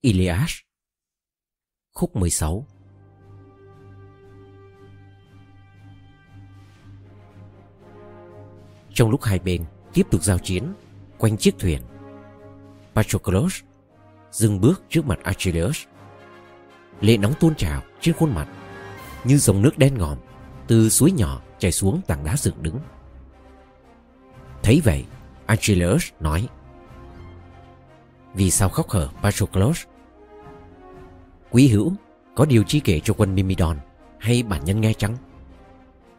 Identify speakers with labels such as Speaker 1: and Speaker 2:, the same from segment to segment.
Speaker 1: Iliad Khúc 16 Trong lúc hai bên tiếp tục giao chiến, quanh chiếc thuyền, Patroclus dừng bước trước mặt Achilles. Lệ nóng tuôn trào trên khuôn mặt, Như dòng nước đen ngòm Từ suối nhỏ chảy xuống tảng đá dựng đứng. Thấy vậy, Achilles nói vì sao khóc hở, Patroclus? Quý hữu, Có điều chi kể cho quân Mimidon Hay bản nhân nghe chăng?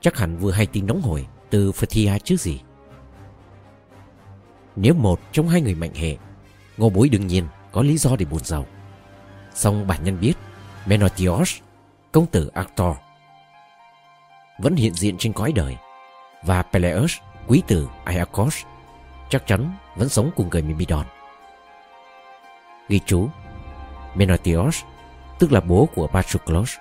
Speaker 1: Chắc hẳn vừa hay tin nóng hổi Từ Phthia chứ gì? Nếu một trong hai người mạnh hệ, Ngô bối đương nhiên có lý do để buồn giàu. Song bản nhân biết, Menotios, Công tử Arctor Vẫn hiện diện trên cõi đời, Và Peleus, Quý tử Iacos, Chắc chắn vẫn sống cùng người Mimidon Ghi chú. Menotios, Tức là bố của Patroclus.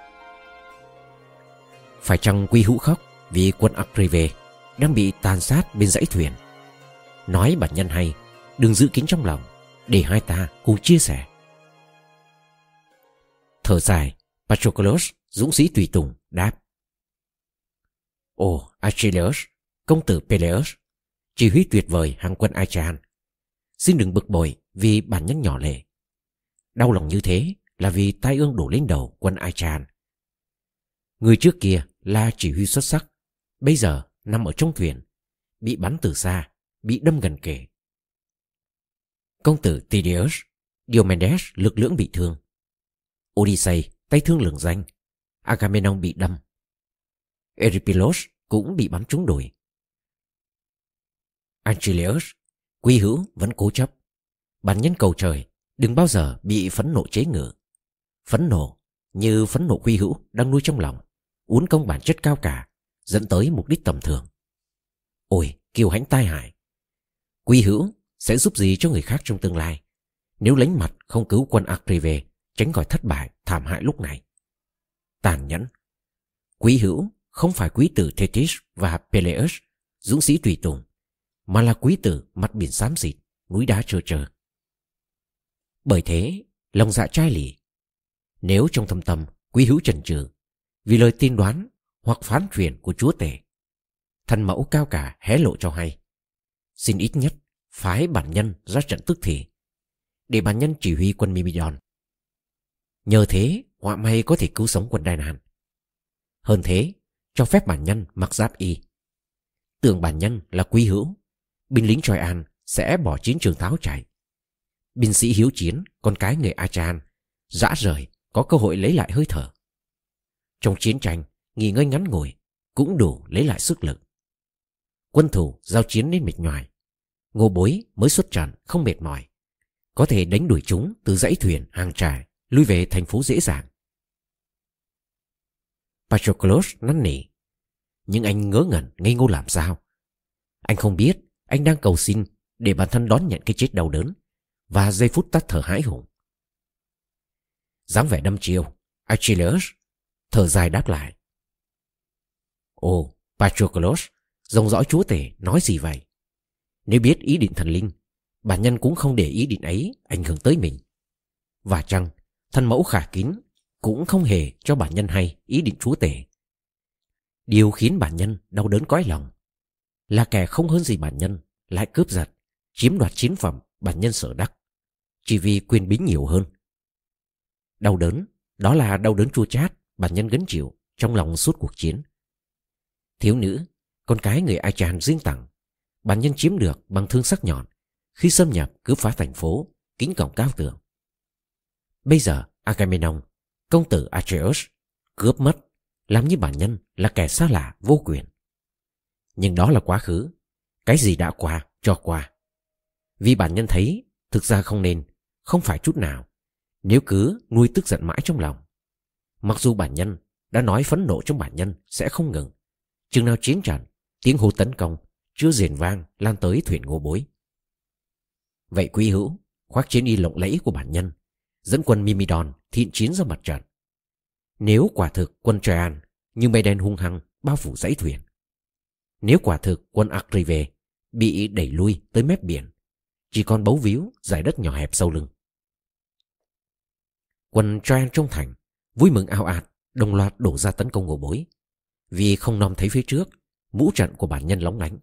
Speaker 1: Phải chăng quy hữu khóc Vì quân Akrive Đang bị tàn sát bên dãy thuyền? Nói bản nhân hay, Đừng giữ kín trong lòng, Để hai ta cùng chia sẻ. Thở dài, Patroclus, dũng sĩ tùy tùng, đáp. Ồ, Achilles, Công tử Peleus, Chỉ huy tuyệt vời hàng quân Achaean. Xin đừng bực bội vì bản nhân nhỏ lệ. Đau lòng như thế là vì tai ương đổ lên đầu quân Achan Người trước kia là chỉ huy xuất sắc, Bây giờ nằm ở trong thuyền, Bị bắn từ xa, Bị đâm gần kề. Công tử Tydeus Diomedes, lực lưỡng bị thương. Odyssey tay thương lường danh, Agamemnon bị đâm. Eurypylos cũng bị bắn trúng đùi. Achilles, Quy hữu vẫn cố chấp Bản nhân cầu trời Đừng bao giờ bị phẫn nộ chế ngự. Phẫn nộ như phẫn nộ quy hữu đang nuôi trong lòng, Uốn công bản chất cao cả, Dẫn tới mục đích tầm thường. Ôi, kiêu hãnh tai hại. Quy hữu sẽ giúp gì cho người khác trong tương lai? Nếu lánh mặt không cứu quân Acrive Tránh khỏi thất bại, thảm hại lúc này. Tàn nhẫn. Quý hữu không phải quý tử Thetis và Peleus, Dũng sĩ tùy tùng, Mà là quý tử mặt biển xám xịt, Núi đá trơ trơ. Bởi thế lòng dạ trai lì Nếu trong thâm tâm Quý hữu trần trừ Vì lời tin đoán hoặc phán truyền của chúa tể Thần mẫu cao cả hé lộ cho hay Xin ít nhất phái bản nhân ra trận tức thì để bản nhân chỉ huy quân Mimidon. Nhờ thế, họa may có thể cứu sống quân Đài Nàn. Hơn thế, cho phép bản nhân mặc giáp y. Tưởng bản nhân là quý hữu, binh lính Troy An sẽ bỏ chiến trường tháo chạy. Binh sĩ hiếu chiến, con cái người Achan, dã rời, có cơ hội lấy lại hơi thở. Trong chiến tranh, nghỉ ngơi ngắn ngủi, cũng đủ lấy lại sức lực. Quân thủ giao chiến đến mệt nhoài. Ngô bối mới xuất trận không mệt mỏi. Có thể đánh đuổi chúng từ dãy thuyền hàng trài, lui về thành phố dễ dàng. Patroclus năn nỉ. Nhưng anh ngớ ngẩn ngây ngô làm sao? Anh không biết anh đang cầu xin để bản thân đón nhận cái chết đau đớn và giây phút tắt thở hãi hùng. dáng vẻ đâm chiêu, Achilles thở dài đáp lại. Ồ, Patroclus, dòng dõi chúa tể nói gì vậy? Nếu biết ý định thần linh, bản nhân cũng không để ý định ấy ảnh hưởng tới mình. Và chăng, thân mẫu khả kín cũng không hề cho bản nhân hay ý định chúa tể. Điều khiến bản nhân đau đớn cõi lòng là kẻ không hơn gì bản nhân lại cướp giật, chiếm đoạt chiến phẩm bản nhân sở đắc, chỉ vì quyền bính nhiều hơn. Đau đớn, đó là đau đớn chua chát bản nhân gánh chịu trong lòng suốt cuộc chiến. Thiếu nữ, con cái người Ai Tràn riêng tặng, bản nhân chiếm được bằng thương sắc nhọn khi xâm nhập cướp phá thành phố, kính cổng cao tường. Bây giờ Agamemnon, công tử Atreus, cướp mất, làm như bản nhân là kẻ xa lạ vô quyền. Nhưng đó là quá khứ, cái gì đã qua, cho qua. Vì bản nhân thấy, thực ra không nên, không phải chút nào, nếu cứ nuôi tức giận mãi trong lòng. Mặc dù bản nhân đã nói phẫn nộ trong bản nhân sẽ không ngừng, chừng nào chiến trận, tiếng hô tấn công chưa rền vang lan tới thuyền ngô bối. Vậy quý hữu, khoác chiến y lộng lẫy của bản nhân, dẫn quân Mimidon thiện chiến ra mặt trận. Nếu quả thực quân Traian như mây đen hung hăng bao phủ dãy thuyền. Nếu quả thực quân Acrive bị đẩy lui tới mép biển, chỉ còn bấu víu giải đất nhỏ hẹp sau lưng. Quân Troyan trong thành, Vui mừng ao ạt, Đồng loạt đổ ra tấn công ngô bối. Vì không nom thấy phía trước Mũ trận của bản nhân lóng lánh.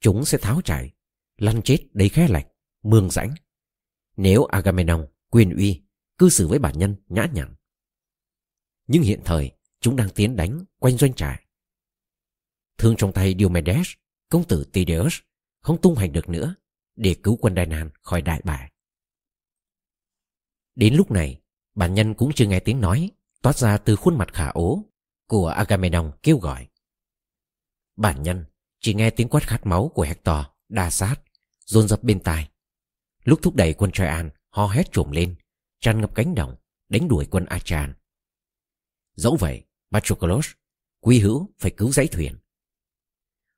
Speaker 1: Chúng sẽ tháo chạy Lăn chết đầy khe lạch Mương rãnh. Nếu Agamemnon quyền uy, Cư xử với bản nhân nhã nhặn. Nhưng hiện thời, Chúng đang tiến đánh quanh doanh trại. Thương trong tay Diomedes, Công tử Tydeus Không tung hành được nữa Để cứu quân Đài Nàn khỏi đại bại. Đến lúc này Bản nhân cũng chưa nghe tiếng nói Toát ra từ khuôn mặt khả ố Của Agamemnon kêu gọi. Bản nhân chỉ nghe tiếng quát khát máu của Hector Đa sát dồn dập bên tai. Lúc thúc đẩy quân Troyan, ho hét trồm lên tràn ngập cánh đồng đánh đuổi quân Achan dẫu vậy Patroclus quy hữu phải cứu dãy thuyền.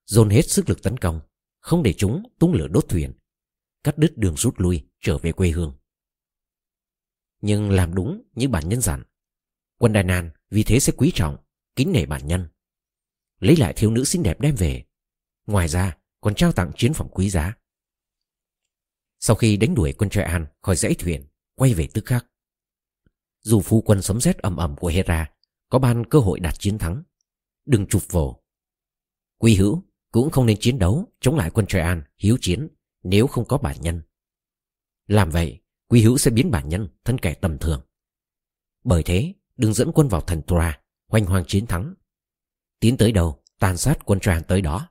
Speaker 1: Dồn hết sức lực tấn công không để chúng tung lửa đốt thuyền cắt đứt đường rút lui trở về quê hương nhưng làm đúng như bản nhân dặn. Quân Đài Nan vì thế sẽ quý trọng, Kính nể bản nhân. Lấy lại thiếu nữ xinh đẹp đem về. Ngoài ra, còn trao tặng chiến phẩm quý giá. Sau khi đánh đuổi quân Troy An khỏi dãy thuyền, Quay về tức khắc. Dù phu quân sấm sét ầm ầm của Hera, Có ban cơ hội đạt chiến thắng. Đừng chụp vồ. Quy hữu cũng không nên chiến đấu Chống lại quân Troy An hiếu chiến Nếu không có bản nhân. Làm vậy Quý hữu sẽ biến bản nhân thân kẻ tầm thường. Bởi thế, đừng dẫn quân vào thần Tura Hoành hoàng chiến thắng. Tiến tới đâu, tàn sát quân tràn tới đó.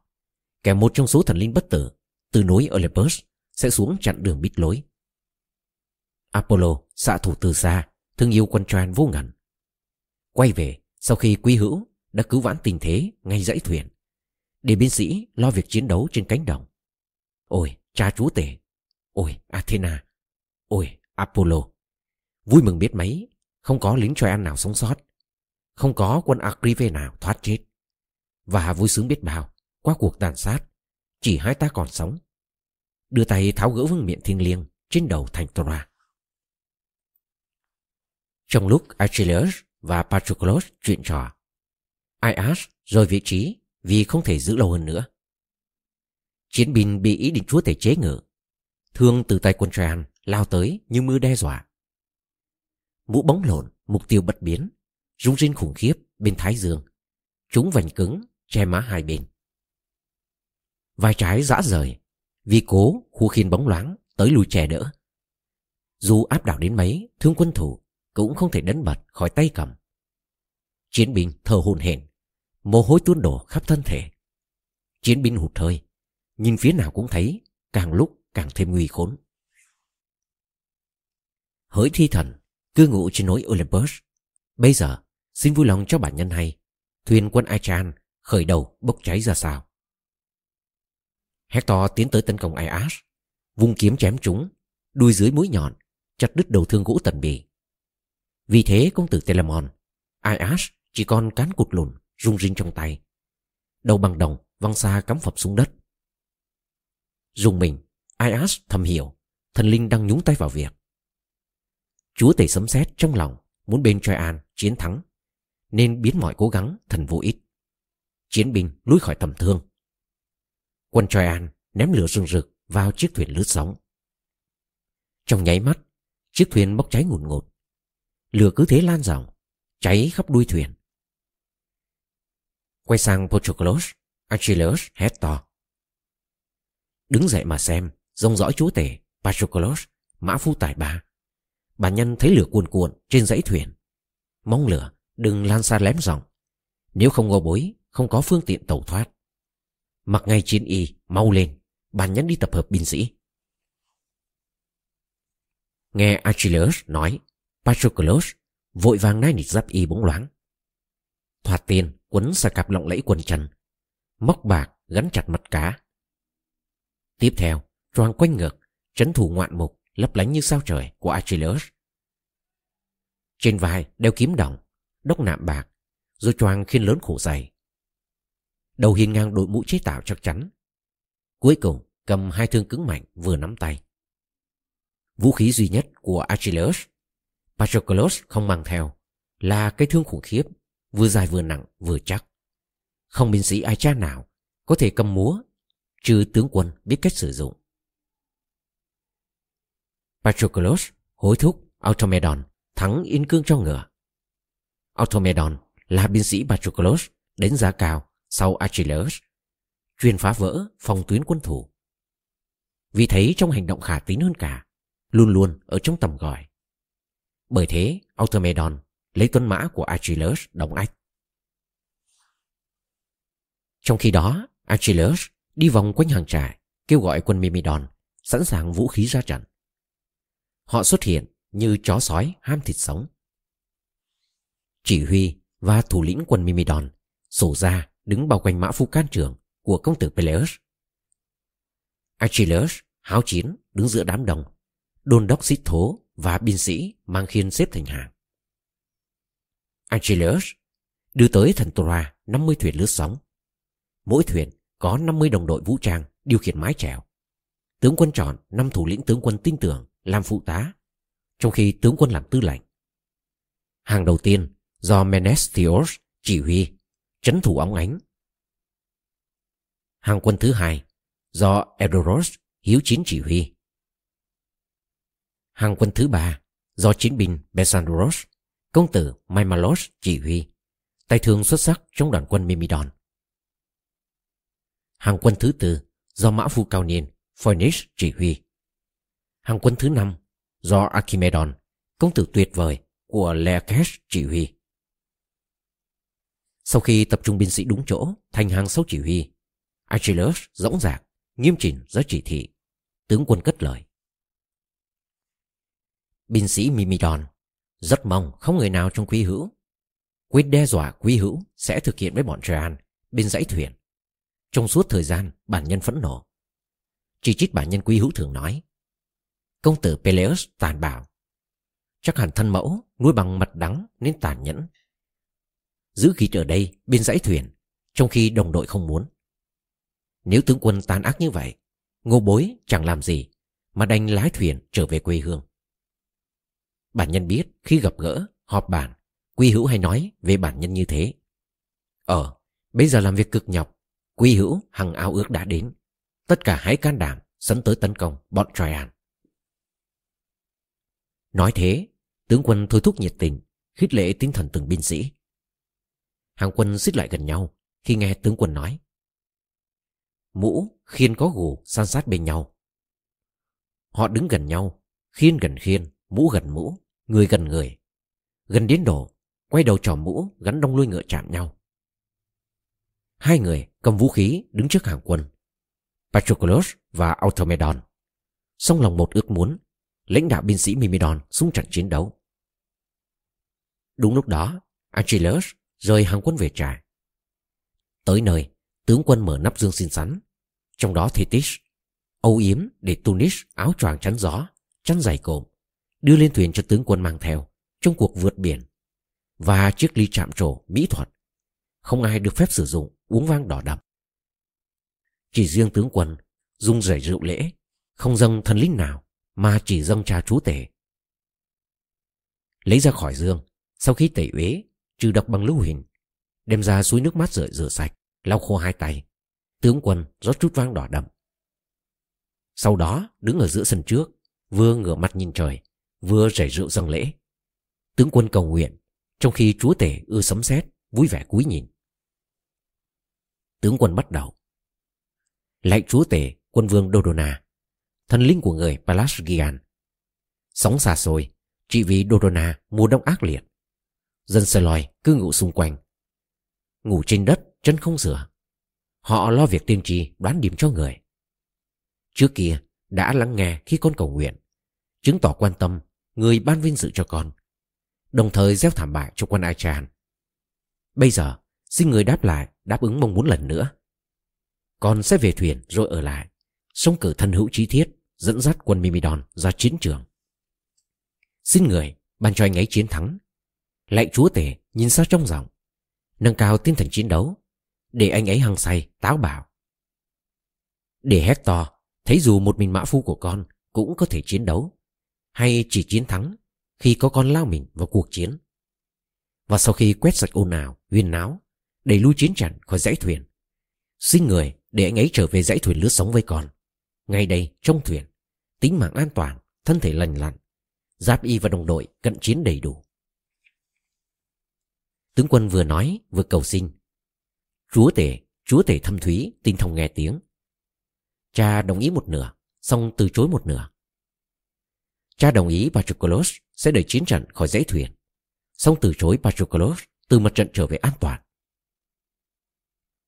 Speaker 1: Kẻ một trong số thần linh bất tử, Từ núi Olympus, Sẽ xuống chặn đường bít lối. Apollo, xạ thủ từ xa, Thương yêu quân tràn vô ngần. Quay về, sau khi quý hữu Đã cứu vãn tình thế ngay dãy thuyền, Để binh sĩ lo việc chiến đấu trên cánh đồng. Ôi, cha chúa tể. Ôi, Athena. Ôi, Apollo. Vui mừng biết mấy, Không có lính Troyan nào sống sót. Không có quân Agrive nào thoát chết. Và vui sướng biết bao, Qua cuộc tàn sát, Chỉ hai ta còn sống. Đưa tay tháo gỡ vương miện thiêng liêng Trên đầu thành Tora Trong lúc Achilles và Patroclus chuyện trò Ias rời vị trí Vì không thể giữ lâu hơn nữa. Chiến binh bị ý định chúa thể chế ngự, Thương từ tay quân Troyan lao tới như mưa đe dọa. Mũ bóng lộn, mục tiêu bất biến, rung rinh khủng khiếp bên thái dương. Chúng vành cứng, che má hai bên. Vai trái dã rời, vì cố khu khiên bóng loáng tới lui che đỡ. Dù áp đảo đến mấy, thương quân thủ cũng không thể đánh bật khỏi tay cầm. Chiến binh thở hồn hển, mồ hôi tuôn đổ khắp thân thể. Chiến binh hụt hơi, nhìn phía nào cũng thấy, càng lúc càng thêm nguy khốn hỡi thi thần cư ngụ trên núi Olympus. Bây giờ, xin vui lòng cho bản nhân hay, thuyền quân Achan khởi đầu bốc cháy ra sao. Hector tiến tới tấn công Aias, vung kiếm chém chúng, đuôi dưới mũi nhọn, chặt đứt đầu thương gỗ tần bì. Vì thế công tử Telamon, Aias chỉ còn cán cụt lùn, rung rinh trong tay. Đầu bằng đồng văng xa cắm phập xuống đất. Dùng mình, Aias thầm hiểu, thần linh đang nhúng tay vào việc. Chúa tể sấm sét trong lòng muốn bên Troyan chiến thắng, nên biến mọi cố gắng thành vô ích. Chiến binh lùi khỏi tầm thương. Quân Troyan ném lửa rừng rực vào chiếc thuyền lướt sóng. Trong nháy mắt, chiếc thuyền bốc cháy ngùn ngụt. Lửa cứ thế lan rộng, cháy khắp đuôi thuyền. Quay sang Patroclus, Achilles hét to. Đứng dậy mà xem, rông dõi chúa tể, Patroclus, mã phu tài ba, Bà nhân thấy lửa cuồn cuộn trên dãy thuyền. Mong lửa đừng lan xa lém dòng. Nếu không ngô bối, không có phương tiện tẩu thoát. Mặc ngay chiến y, mau lên, bà nhân đi tập hợp binh sĩ. Nghe Achilles nói, Patroclus vội vàng nai nịt giáp y bóng loáng. Thoạt tiền quấn xà cặp lộng lẫy quần trần, móc bạc gắn chặt mặt cá. Tiếp theo, choàng quanh ngực, trấn thủ ngoạn mục, lấp lánh như sao trời của Achilles. Trên vai đeo kiếm đồng, đốc nạm bạc, rồi choàng khiên lớn khổ dày. Đầu hiên ngang đội mũ chế tạo chắc chắn. Cuối cùng cầm hai thương cứng mạnh vừa nắm tay. Vũ khí duy nhất của Achilles, Patroclus không mang theo, là cái thương khủng khiếp, vừa dài vừa nặng vừa chắc. Không binh sĩ ai cha nào có thể cầm múa, trừ tướng quân biết cách sử dụng. Patroclus hối thúc Automedon thắng yên cương cho ngựa. Automedon là binh sĩ Patroclus đến giá cao sau Achilles, chuyên phá vỡ phòng tuyến quân thủ. Vì thấy trong hành động khả tín hơn cả, luôn luôn ở trong tầm gọi. Bởi thế, Automedon lấy tuấn mã của Achilles đóng ách. Trong khi đó, Achilles đi vòng quanh hàng trại, kêu gọi quân Mimidon sẵn sàng vũ khí ra trận. Họ xuất hiện như chó sói ham thịt sống. Chỉ huy và thủ lĩnh quân Mimidon sổ ra đứng bao quanh mã phu can trường của công tử Peleus. Achilles háo chiến đứng giữa đám đông, đôn đốc xích thố và binh sĩ mang khiên xếp thành hàng. Achilles đưa tới thần Tora 50 thuyền lướt sóng. Mỗi thuyền có 50 đồng đội vũ trang điều khiển mái chèo. Tướng quân chọn năm thủ lĩnh tướng quân tin tưởng làm phụ tá, trong khi tướng quân làm tư lệnh. Hàng đầu tiên do Menestios chỉ huy, chấn thủ óng ánh. Hàng quân thứ hai do Edoros hiếu chiến chỉ huy. Hàng quân thứ ba do chiến binh Besandros, công tử Maimalos chỉ huy, tay thương xuất sắc trong đoàn quân Mimidon. Hàng quân thứ tư do mã phu cao niên Phoenix chỉ huy. Hàng quân thứ năm do Archimedon, công tử tuyệt vời của Laertes chỉ huy. Sau khi tập trung binh sĩ đúng chỗ thành hàng sâu chỉ huy, Achilles dõng dạc, nghiêm chỉnh ra chỉ thị. Tướng quân cất lời. Binh sĩ Mimidon rất mong không người nào trong quý hữu quyết đe dọa quý hữu sẽ thực hiện với bọn Trean bên dãy thuyền. Trong suốt thời gian bản nhân phẫn nộ. Chỉ trích bản nhân quý hữu thường nói Công tử Peleus tàn bạo. Chắc hẳn thân mẫu, nuôi bằng mật đắng nên tàn nhẫn. Giữ khí ở đây bên dãy thuyền, Trong khi đồng đội không muốn. Nếu tướng quân tàn ác như vậy, Ngô bối chẳng làm gì Mà đành lái thuyền trở về quê hương. Bản nhân biết khi gặp gỡ, Họp bản Quy hữu hay nói về bản nhân như thế. Ờ Bây giờ làm việc cực nhọc, Quy hữu hằng ao ước đã đến. Tất cả hãy can đảm Sấn tới tấn công bọn Troyan. Nói thế, Tướng quân thôi thúc nhiệt tình, Khích lệ tinh thần từng binh sĩ. Hàng quân xích lại gần nhau Khi nghe tướng quân nói. Mũ khiên có gù san sát bên nhau. Họ đứng gần nhau, Khiên gần khiên, Mũ gần mũ, Người gần người. Gần đến đổ Quay đầu trò mũ gắn đông đuôi ngựa chạm nhau. Hai người cầm vũ khí đứng trước hàng quân, Patroclus và Automedon. Song lòng một ước muốn lãnh đạo binh sĩ Mimidon xuống trận chiến đấu. Đúng lúc đó, Achilles rời hàng quân về trại. Tới nơi, tướng quân mở nắp dương xin sắn. Trong đó Thetis, âu yếm để Tunis áo choàng chắn gió, chắn giày cộm, đưa lên thuyền cho tướng quân mang theo trong cuộc vượt biển và chiếc ly chạm trổ mỹ thuật. Không ai được phép sử dụng uống vang đỏ đậm. Chỉ riêng tướng quân dung rẩy rượu lễ, không dâng thần linh nào mà chỉ dâng trà chú tể. Lấy ra khỏi dương, sau khi tẩy uế, trừ độc bằng lưu hình, đem ra suối nước mát rửa rửa sạch, lau khô hai tay. Tướng quân rót chút vang đỏ đậm. Sau đó đứng ở giữa sân trước, vừa ngửa mặt nhìn trời, vừa rảy rượu dâng lễ. Tướng quân cầu nguyện, trong khi chúa tể ưa sấm sét, vui vẻ cúi nhìn. Tướng quân bắt đầu. Lạy chúa tể, quân vương Dodona, thần linh của người Pelasgian. Sóng xa xôi, trị vì Dodona mùa đông ác liệt. Dân Seloi cứ ngủ xung quanh. Ngủ trên đất, chân không rửa. Họ lo việc tiên tri đoán điểm cho người. Trước kia, đã lắng nghe khi con cầu nguyện, chứng tỏ quan tâm người ban vinh dự cho con, đồng thời gieo thảm bại cho quân Achan. Bây giờ, xin người đáp lại, đáp ứng mong muốn lần nữa. Con sẽ về thuyền rồi ở lại, sống cử thân hữu trí thiết, dẫn dắt quân Mimidon ra chiến trường. Xin người ban cho anh ấy chiến thắng. Lạy chúa tể nhìn xa trong giọng, nâng cao tinh thần chiến đấu, để anh ấy hăng say, táo bạo. Để Hector thấy dù một mình mã phu của con cũng có thể chiến đấu, hay chỉ chiến thắng khi có con lao mình vào cuộc chiến. Và sau khi quét sạch ồn ào, huyên náo, đẩy lui chiến trận khỏi dãy thuyền, xin người để anh ấy trở về dãy thuyền lướt sống với con. Ngay đây, trong thuyền, tính mạng an toàn, thân thể lành lặn, Giáp y và đồng đội cận chiến đầy đủ. Tướng quân vừa nói vừa cầu xin. Chúa tể, chúa tể thâm thúy, tinh thông nghe tiếng. Cha đồng ý một nửa, xong từ chối một nửa. Cha đồng ý Patroclus sẽ đẩy chiến trận khỏi dãy thuyền, xong từ chối Patroclus từ mặt trận trở về an toàn.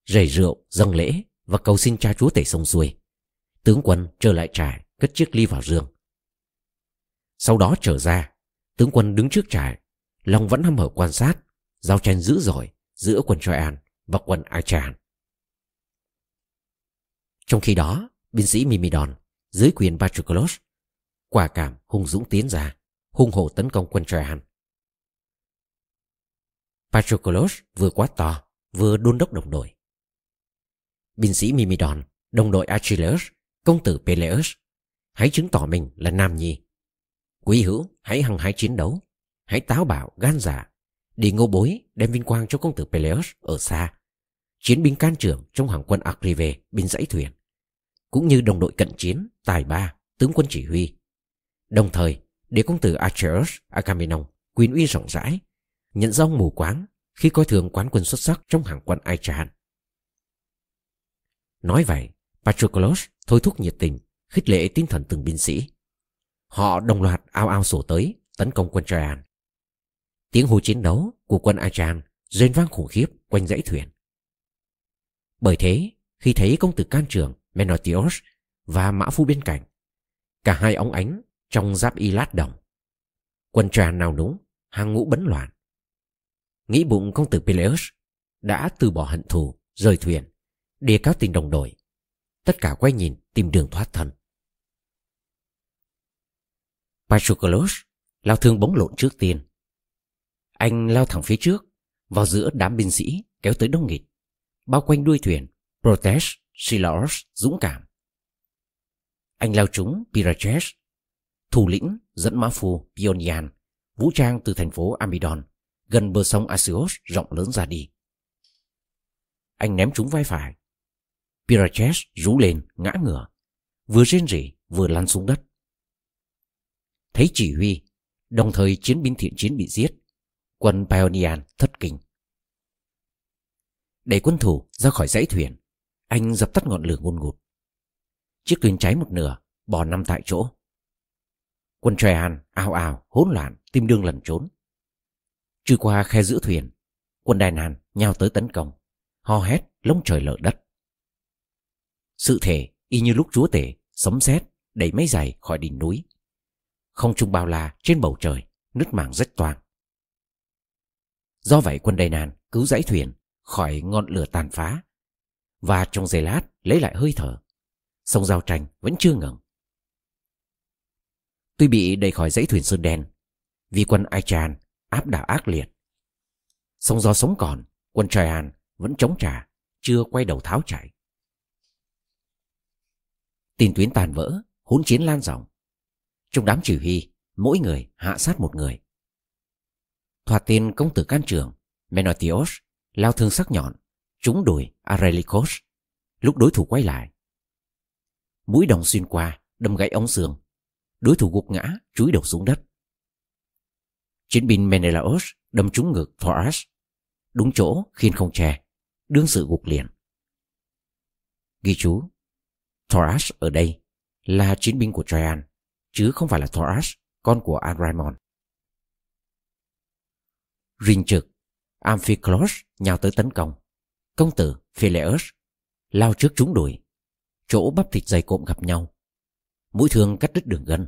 Speaker 1: Rầy rượu, dâng lễ và cầu xin cha chúa tể sông xuôi. Tướng quân trở lại trại, cất chiếc ly vào giường. Sau đó trở ra, tướng quân đứng trước trại, long vẫn hăm hở quan sát, giao tranh dữ dội giữa quân Troyan và quân Ai Chan Trong khi đó, binh sĩ Mimidon dưới quyền Patroclus quả cảm hung dũng tiến ra, hung hổ tấn công quân Troyan. Patroclus vừa quá to, vừa đôn đốc đồng đội. Binh sĩ Mimidon, đồng đội Achilles, công tử Peleus, hãy chứng tỏ mình là nam nhi. Quý hữu, hãy hăng hái chiến đấu, hãy táo bạo, gan dạ, đi ngô bối đem vinh quang cho công tử Peleus ở xa. Chiến binh can trưởng trong hàng quân Akrive bên dãy thuyền, cũng như đồng đội cận chiến, tài ba, tướng quân chỉ huy. Đồng thời, để công tử Acheus Agamemnon quyền uy rộng rãi, nhận ra mù quáng khi coi thường quán quân xuất sắc trong hàng quân Aichan. Nói vậy, Patroclus thôi thúc nhiệt tình, khích lệ tinh thần từng binh sĩ. Họ đồng loạt ao ao sổ tới, tấn công quân Traian. Tiếng hô chiến đấu của quân Achan rên vang khủng khiếp quanh dãy thuyền. Bởi thế, khi thấy công tử can trường Menotios và mã phu bên cạnh, cả hai óng ánh trong giáp y lát đồng. Quân Traian nào núng, hàng ngũ bấn loạn. Nghĩ bụng công tử Peleus đã từ bỏ hận thù, rời thuyền, để cáo tình đồng đội. Tất cả quay nhìn tìm đường thoát thân. Patroclus lao thương bóng lộn trước tiên. Anh lao thẳng phía trước, vào giữa đám binh sĩ kéo tới đông nghịt, bao quanh đuôi thuyền Protest Silaos dũng cảm. Anh lao trúng Piraches, thủ lĩnh dẫn mã phu Pionian, vũ trang từ thành phố Amidon, gần bờ sông Asios rộng lớn ra đi. Anh ném trúng vai phải. Piraches rú lên, ngã ngửa, vừa rên rỉ vừa lăn xuống đất. Thấy chỉ huy, đồng thời chiến binh thiện chiến bị giết, quân Pionian thất kinh. Đẩy quân thủ ra khỏi dãy thuyền, anh dập tắt ngọn lửa ngôn ngụt. Chiếc thuyền cháy một nửa, bò nằm tại chỗ. Quân Trehan ào ào, hỗn loạn, tim đương lẩn trốn. Trừ qua khe giữa thuyền, quân Đài Nàn nhào tới tấn công, ho hét, lông trời lở đất. Sự thể y như lúc chúa tể, sấm sét đẩy máy giày khỏi đỉnh núi. Không trung bao la trên bầu trời, nứt mảng rách toang. Do vậy quân Đài Nàn cứu dãy thuyền khỏi ngọn lửa tàn phá và trong giây lát lấy lại hơi thở. Sông giao tranh vẫn chưa ngừng. Tuy bị đẩy khỏi dãy thuyền sơn đen vì quân ai tràn áp đảo ác liệt. Song do sống còn, quân Traian vẫn chống trả, chưa quay đầu tháo chạy. Tiền tuyến tàn vỡ, hỗn chiến lan rộng. Trong đám chỉ huy, mỗi người hạ sát một người. Thoạt tiên công tử can trường, Menotios, lao thương sắc nhọn, trúng đùi Arelikos, lúc đối thủ quay lại. Mũi đồng xuyên qua, đâm gãy ống xương. Đối thủ gục ngã, chúi đầu xuống đất. Chiến binh Menelaos đâm trúng ngực Thoras, đúng chỗ khiên không che, đương sự gục liền. Ghi chú, Thoras ở đây là chiến binh của Traian, chứ không phải là Thoras, con của Agramon. Rình trực, Amphiclos nhào tới tấn công. Công tử Phileus lao trước trúng đuổi, chỗ bắp thịt dày cộm gặp nhau. Mũi thương cắt đứt đường gân,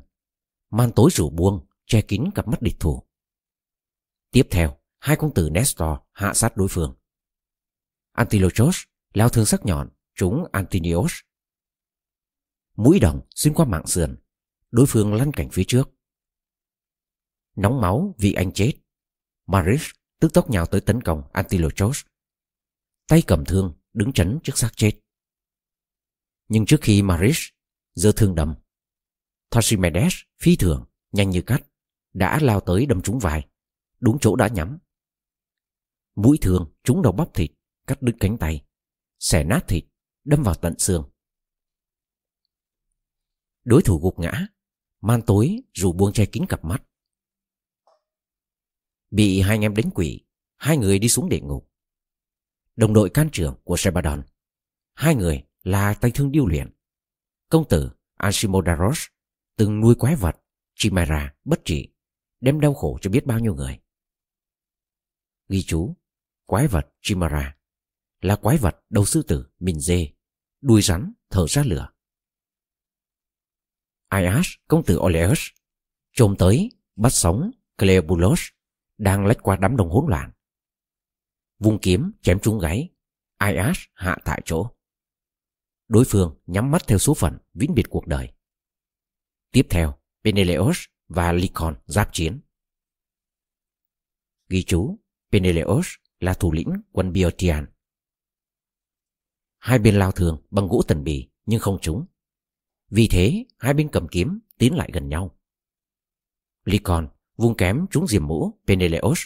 Speaker 1: man tối rủ buông, che kín cặp mắt địch thủ. Tiếp theo, hai công tử Nestor hạ sát đối phương. Antilochos lao thương sắc nhọn trúng Antinios. Mũi đồng xuyên qua mạng sườn, đối phương lăn cảnh phía trước. Nóng máu vì anh chết. Maris tức tốc nhào tới tấn công Antilochos. Tay cầm thương đứng chắn trước xác chết. Nhưng trước khi Maris giơ thương đâm, Thasimedes phi thường nhanh như cắt đã lao tới đâm trúng vai đúng chỗ đã nhắm. Mũi thương trúng đầu bắp thịt, cắt đứt cánh tay, xẻ nát thịt, đâm vào tận xương. Đối thủ gục ngã, man tối dù buông che kín cặp mắt, Bị hai anh em đánh quỷ Hai người đi xuống địa ngục. Đồng đội can trưởng của Sebadon Hai người là tay thương điêu luyện. Công tử Ashimodaros Từng nuôi quái vật Chimera bất trị Đem đau khổ cho biết bao nhiêu người. Ghi chú Quái vật Chimera Là quái vật đầu sư tử Mình dê Đuôi rắn thở ra lửa. Aias công tử Oleus Trồm tới bắt sống Cleobulos, Đang lách qua đám đông hỗn loạn. Vung kiếm chém trúng gáy Aias hạ tại chỗ. Đối phương nhắm mắt theo số phận vĩnh biệt cuộc đời. Tiếp theo, Peneleos và Lycon giáp chiến. Ghi chú, Peneleos là thủ lĩnh quân Biotian. Hai bên lao thường bằng gỗ tần bì nhưng không trúng. Vì thế, hai bên cầm kiếm tiến lại gần nhau. Lycon vung kém trúng diềm mũ Peneleos,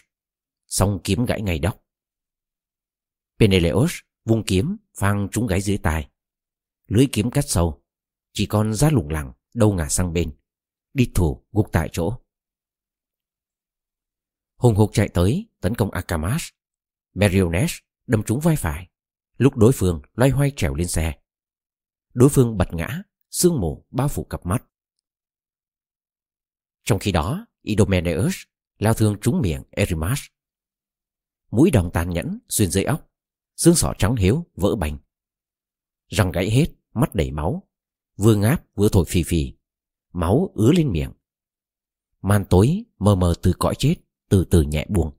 Speaker 1: song kiếm gãy ngay đốc. Peneleos vung kiếm phang trúng gáy dưới tai. Lưỡi kiếm cắt sâu, Chỉ còn ra lủng lẳng Đâu ngả sang bên, Đi thủ gục tại chỗ. Hùng hục chạy tới Tấn công Akamas Meriones đâm trúng vai phải, Lúc đối phương loay hoay trèo lên xe. Đối phương bật ngã Sương mù bao phủ cặp mắt. Trong khi đó, Idomeneus lao thương trúng miệng Erimas. Mũi đòn tàn nhẫn xuyên dưới óc, Xương sọ trắng hiếu vỡ bành. Răng gãy hết, Mắt đầy máu Vừa ngáp vừa thổi phì phì, Máu ứa lên miệng. Màn tối mờ mờ từ cõi chết Từ từ nhẹ buông.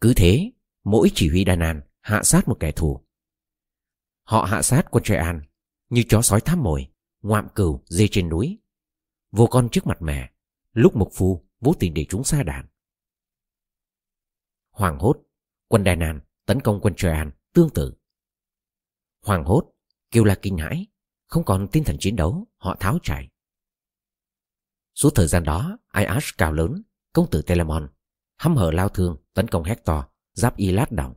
Speaker 1: Cứ thế, Mỗi chỉ huy Đà An hạ sát một kẻ thù. Họ hạ sát quân Tre An. Như chó sói thám mồi, Ngoạm cừu, dê trên núi. Vô con trước mặt mẹ, Lúc mục phu vô tình để chúng xa đạn Hoàng hốt, Quân Đài Nàn tấn công quân trời An, tương tự. Hoàng hốt, Kêu la kinh hãi, Không còn tinh thần chiến đấu, Họ tháo chạy. Suốt thời gian đó Iash cao lớn, Công tử Telemon Hăm hở lao thương, tấn công Hector, Giáp y lát đồng.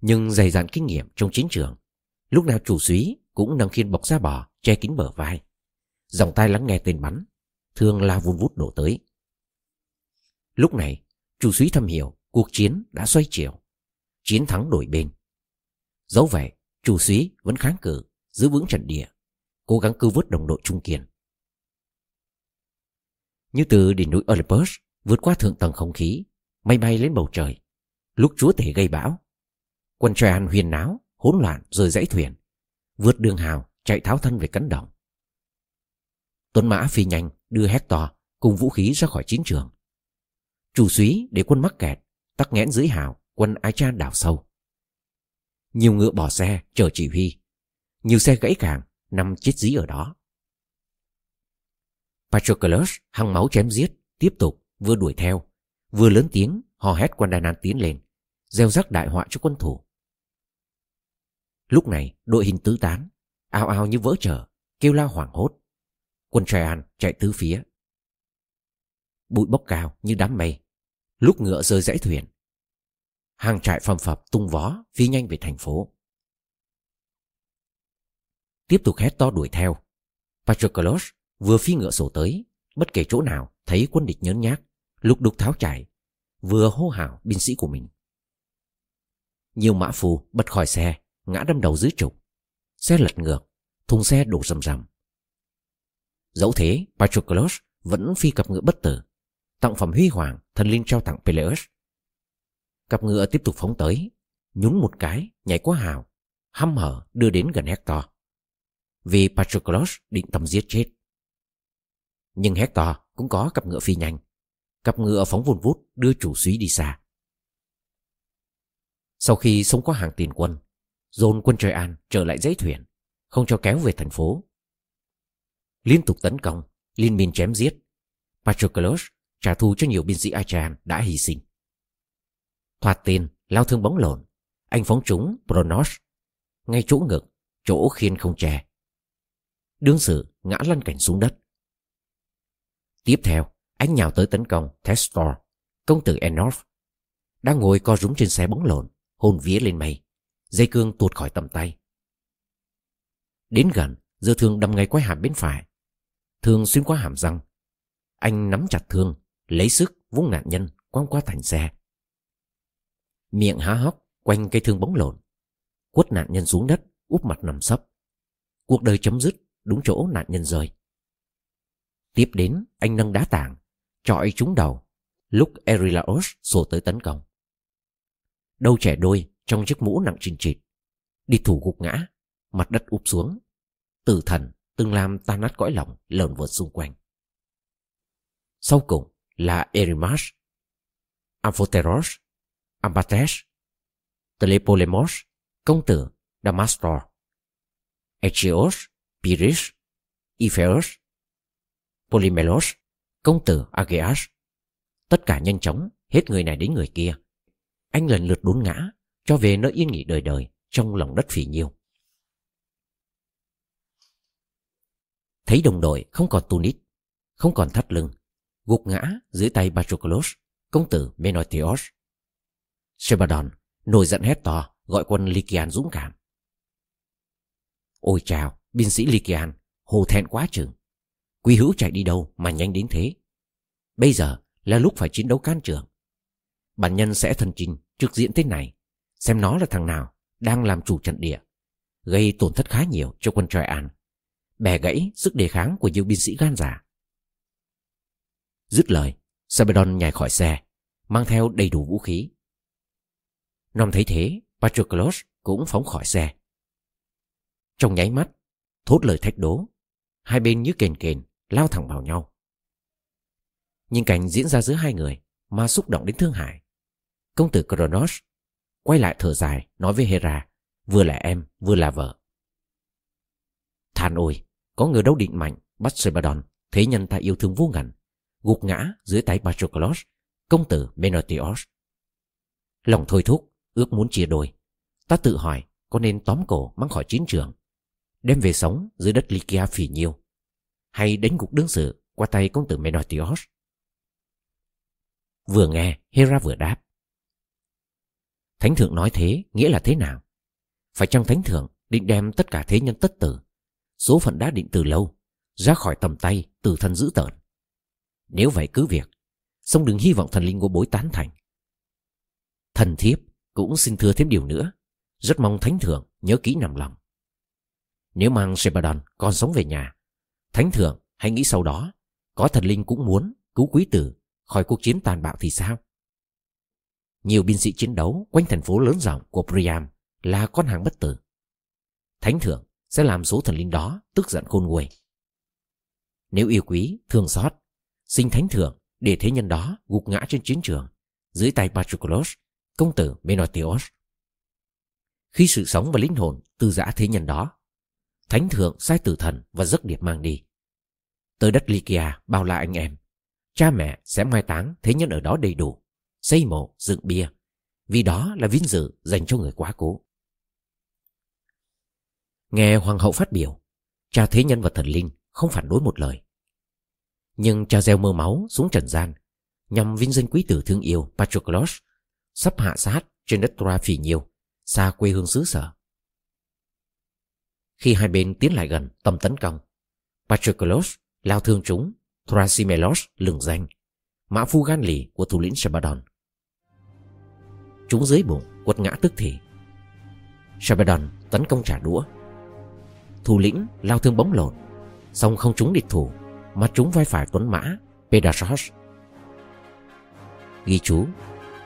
Speaker 1: Nhưng dày dặn kinh nghiệm trong chiến trường Lúc nào chủ súy Cũng nâng khiên bọc ra bò Che kín bờ vai. Dòng tai lắng nghe tên bắn, Thương la vun vút đổ tới. Lúc này, Chủ súy thâm hiểu Cuộc chiến đã xoay chiều, Chiến thắng đổi bên. Dẫu vậy, Chủ súy vẫn kháng cự, Giữ vững trận địa, Cố gắng cứu vớt đồng đội trung kiên. Như từ đỉnh núi Olympus Vượt qua thượng tầng không khí Máy bay lên bầu trời, Lúc chúa tể gây bão, Quân Troyan huyền náo Hỗn loạn rời dãy thuyền Vượt đường hào chạy tháo thân về cấn đồng Tuấn Mã phi nhanh đưa Hector cùng vũ khí ra khỏi chiến trường. Chủ suý để quân mắc kẹt, tắc nghẽn dưới hào, quân Ái Chan đảo sâu. Nhiều ngựa bỏ xe chờ chỉ huy, nhiều xe gãy càng nằm chết dí ở đó. Patroclus hăng máu chém giết, tiếp tục vừa đuổi theo, vừa lớn tiếng hò hét quân Đà Nan tiến lên, gieo rắc đại họa cho quân thủ. Lúc này đội hình tứ tán, ao ao như vỡ trở, kêu la hoảng hốt. Quân Traian chạy tứ phía. Bụi bốc cao như đám mây, lúc ngựa rơi dãy thuyền. Hàng trại phầm phập tung vó phi nhanh về thành phố. Tiếp tục hét to đuổi theo. Patroclus vừa phi ngựa sổ tới, bất kể chỗ nào thấy quân địch nhớn nhác, lục đục tháo chạy, vừa hô hào binh sĩ của mình. Nhiều mã phù bật khỏi xe, ngã đâm đầu dưới trục. Xe lật ngược, thùng xe đổ rầm rầm. Dẫu thế, Patroclus vẫn phi cặp ngựa bất tử, tặng phẩm huy hoàng thần linh trao tặng Peleus. Cặp ngựa tiếp tục phóng tới, nhún một cái, nhảy qua hào, hăm hở đưa đến gần Hector. Vì Patroclus định tầm giết chết. Nhưng Hector cũng có cặp ngựa phi nhanh. Cặp ngựa phóng vun vút đưa chủ suý đi xa. Sau khi sống qua hàng tiền quân, dồn quân trời an trở lại dãy thuyền, không cho kéo về thành phố liên tục tấn công, liên miên chém giết. Patroclus trả thù cho nhiều binh sĩ Achan đã hy sinh. Thoạt tên, lao thương bóng lộn, anh phóng trúng Pronos, ngay chỗ ngực, chỗ khiên không che. Đương sự ngã lăn cảnh xuống đất. Tiếp theo, anh nhào tới tấn công Testor, công tử Enorf, đang ngồi co rúng trên xe bóng lộn, hồn vía lên mây, dây cương tuột khỏi tầm tay. Đến gần, dư thương đâm ngay quái hàm bên phải, Thương xuyên qua hàm răng Anh nắm chặt thương lấy sức vung nạn nhân quăng qua thành xe. Miệng há hốc quanh cây thương bóng lộn, quất nạn nhân xuống đất, úp mặt nằm sấp. Cuộc đời chấm dứt đúng chỗ nạn nhân rơi. Tiếp đến, anh nâng đá tảng, trọi trúng đầu, lúc Erilaos sổ tới tấn công. đâu trẻ đôi trong chiếc mũ nặng trình trịch đi thủ gục ngã, mặt đất úp xuống. Tử thần từng làm tan nát cõi lòng lởn vượt xung quanh. Sau cùng là Erimas, Amphoteros, Ambates, Telepolemos, công tử Damastor, Echios, piris Ipheus, Polymelos, công tử Ageas. Tất cả nhanh chóng, hết người này đến người kia. Anh lần lượt đốn ngã, cho về nơi yên nghỉ đời đời trong lòng đất phỉ nhiêu. Thấy đồng đội không còn tunis, không còn thắt lưng, gục ngã dưới tay Patroclus, công tử menotheos, Sebadon nổi giận hét to gọi quân Lycian dũng cảm. Ôi chào, binh sĩ Lycian, hồ thẹn quá chừng. Quý hữu chạy đi đâu mà nhanh đến thế? Bây giờ là lúc phải chiến đấu can trường. Bản nhân sẽ thần trình trước diễn thế này, xem nó là thằng nào đang làm chủ trận địa, gây tổn thất khá nhiều cho quân Troyan, bẻ gãy sức đề kháng của nhiều binh sĩ gan giả. Dứt lời, Sabedon nhảy khỏi xe, mang theo đầy đủ vũ khí. Nom thấy thế, Patroclus cũng phóng khỏi xe. Trong nháy mắt, thốt lời thách đố, hai bên như kền kền, lao thẳng vào nhau. Nhưng cảnh diễn ra giữa hai người mà xúc động đến thương hại. Công tử Kronos quay lại thở dài nói với Hera, vừa là em, vừa là vợ. Than ôi, có người đấu định mạnh bắt Sebadon, thế nhân ta yêu thương vô ngần, gục ngã dưới tay Patroclus, công tử Menotios. Lòng thôi thúc, ước muốn chia đôi. Ta tự hỏi có nên tóm cổ mang khỏi chiến trường, đem về sống dưới đất Lycia phỉ nhiêu, hay đánh gục đương sự qua tay công tử Menotios. Vừa nghe, Hera vừa đáp. Thánh thượng nói thế, nghĩa là thế nào? Phải chăng thánh thượng định đem tất cả thế nhân tất tử, số phận đã định từ lâu, ra khỏi tầm tay từ thân dữ tợn? Nếu vậy cứ việc, song đừng hy vọng thần linh của bối tán thành. Thần thiếp cũng xin thưa thêm điều nữa, rất mong thánh thượng nhớ kỹ nằm lòng. Nếu mang Sebadon còn sống về nhà, thánh thượng hãy nghĩ sau đó, có thần linh cũng muốn cứu quý tử khỏi cuộc chiến tàn bạo thì sao? Nhiều binh sĩ chiến đấu quanh thành phố lớn rộng của Priam là con hàng bất tử. Thánh thượng sẽ làm số thần linh đó tức giận khôn nguôi. Nếu yêu quý, thương xót, xin thánh thượng để thế nhân đó gục ngã trên chiến trường dưới tay Patroclus, công tử Menoetios. Khi sự sống và linh hồn từ giã thế nhân đó, thánh thượng sai tử thần và giấc điệp mang đi. Tới đất Lycia bao la anh em, cha mẹ sẽ mai táng thế nhân ở đó đầy đủ xây mộ, dựng bia, vì đó là vinh dự dành cho người quá cố. Nghe hoàng hậu phát biểu, cha thế nhân và thần linh không phản đối một lời. Nhưng cha gieo mơ máu xuống trần gian, nhằm vinh danh quý tử thương yêu Patroclus, sắp hạ sát trên đất Troa phì nhiêu, xa quê hương xứ sở. Khi hai bên tiến lại gần tầm tấn công, Patroclus lao thương chúng Thrasimelos lừng danh, mã phu gan lì của thủ lĩnh Sabadon chúng dưới bụng, quật ngã tức thì. Shabedon tấn công trả đũa. Thủ lĩnh lao thương bóng lộn Xong không trúng địch thủ, Mà trúng vai phải tuấn mã Pedasos. Ghi chú,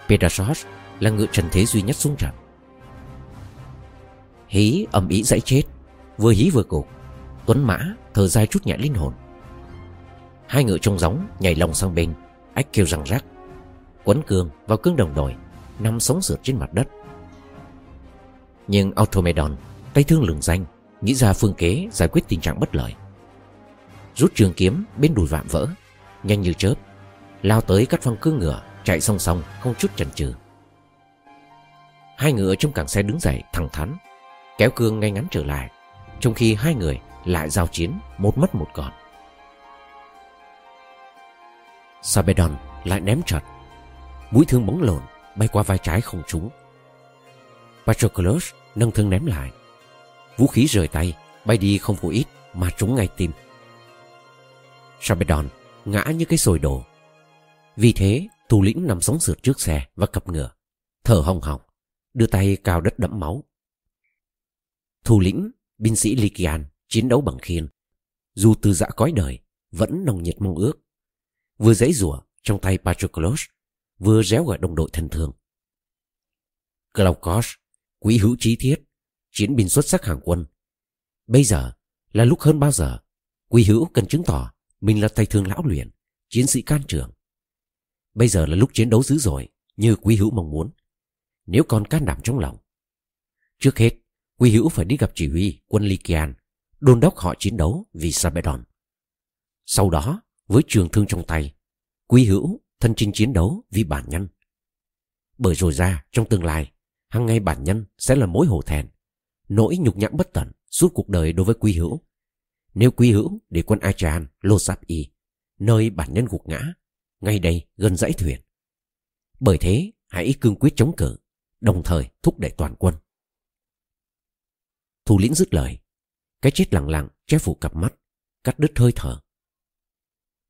Speaker 1: Pedasos là ngựa trần thế duy nhất xuống trận. Hí ầm ý dãy chết, Vừa hí vừa cục, Tuấn mã thở dài chút nhẹ linh hồn. Hai ngựa trông gióng nhảy lòng sang bên, Ách kêu răng rắc. Quấn cương vào cương đồng đội nằm sống sượt trên mặt đất. Nhưng Automedon, tay thương lừng danh, nghĩ ra phương kế giải quyết tình trạng bất lợi. Rút trường kiếm bên đùi vạm vỡ, nhanh như chớp, lao tới cắt phăng cương ngựa, chạy song song không chút chần chừ. Hai ngựa trong càng xe đứng dậy thẳng thắn, kéo cương ngay ngắn trở lại, trong khi hai người lại giao chiến một mất một còn. Sabedon lại ném chặt mũi thương bóng lộn bay qua vai trái không trúng. Patroclus nâng thương ném lại. Vũ khí rời tay, bay đi không vô ít mà trúng ngay tim. Sabedon ngã như cái sồi đổ. Vì thế, thủ lĩnh nằm sóng sượt trước xe và cặp ngựa, thở hồng hộc, đưa tay cao đất đẫm máu. Thủ lĩnh, binh sĩ Lykian chiến đấu bằng khiên, dù từ dã cõi đời, vẫn nồng nhiệt mong ước. Vừa giấy rủa trong tay Patroclus, vừa réo gọi đồng đội thân thương. Glaukos, quý hữu trí thiết, chiến binh xuất sắc hàng quân. Bây giờ là lúc hơn bao giờ, quý hữu cần chứng tỏ mình là tay thương lão luyện, chiến sĩ can trường. Bây giờ là lúc chiến đấu dữ dội, như quý hữu mong muốn. Nếu còn can đảm trong lòng. Trước hết, quý hữu phải đi gặp chỉ huy quân Lykian, đôn đốc họ chiến đấu vì Sabedon. Sau đó, với trường thương trong tay, quý hữu thân chinh chiến đấu vì bản nhân. Bởi rồi ra, trong tương lai, hàng ngày bản nhân sẽ là mối hổ thẹn, nỗi nhục nhãn bất tận suốt cuộc đời đối với quý hữu. Nếu quý hữu để quân Achan lô sáp y, nơi bản nhân gục ngã, ngay đây gần dãy thuyền. Bởi thế, hãy cương quyết chống cự, đồng thời thúc đẩy toàn quân. Thủ lĩnh dứt lời, cái chết lặng lặng che phủ cặp mắt, cắt đứt hơi thở.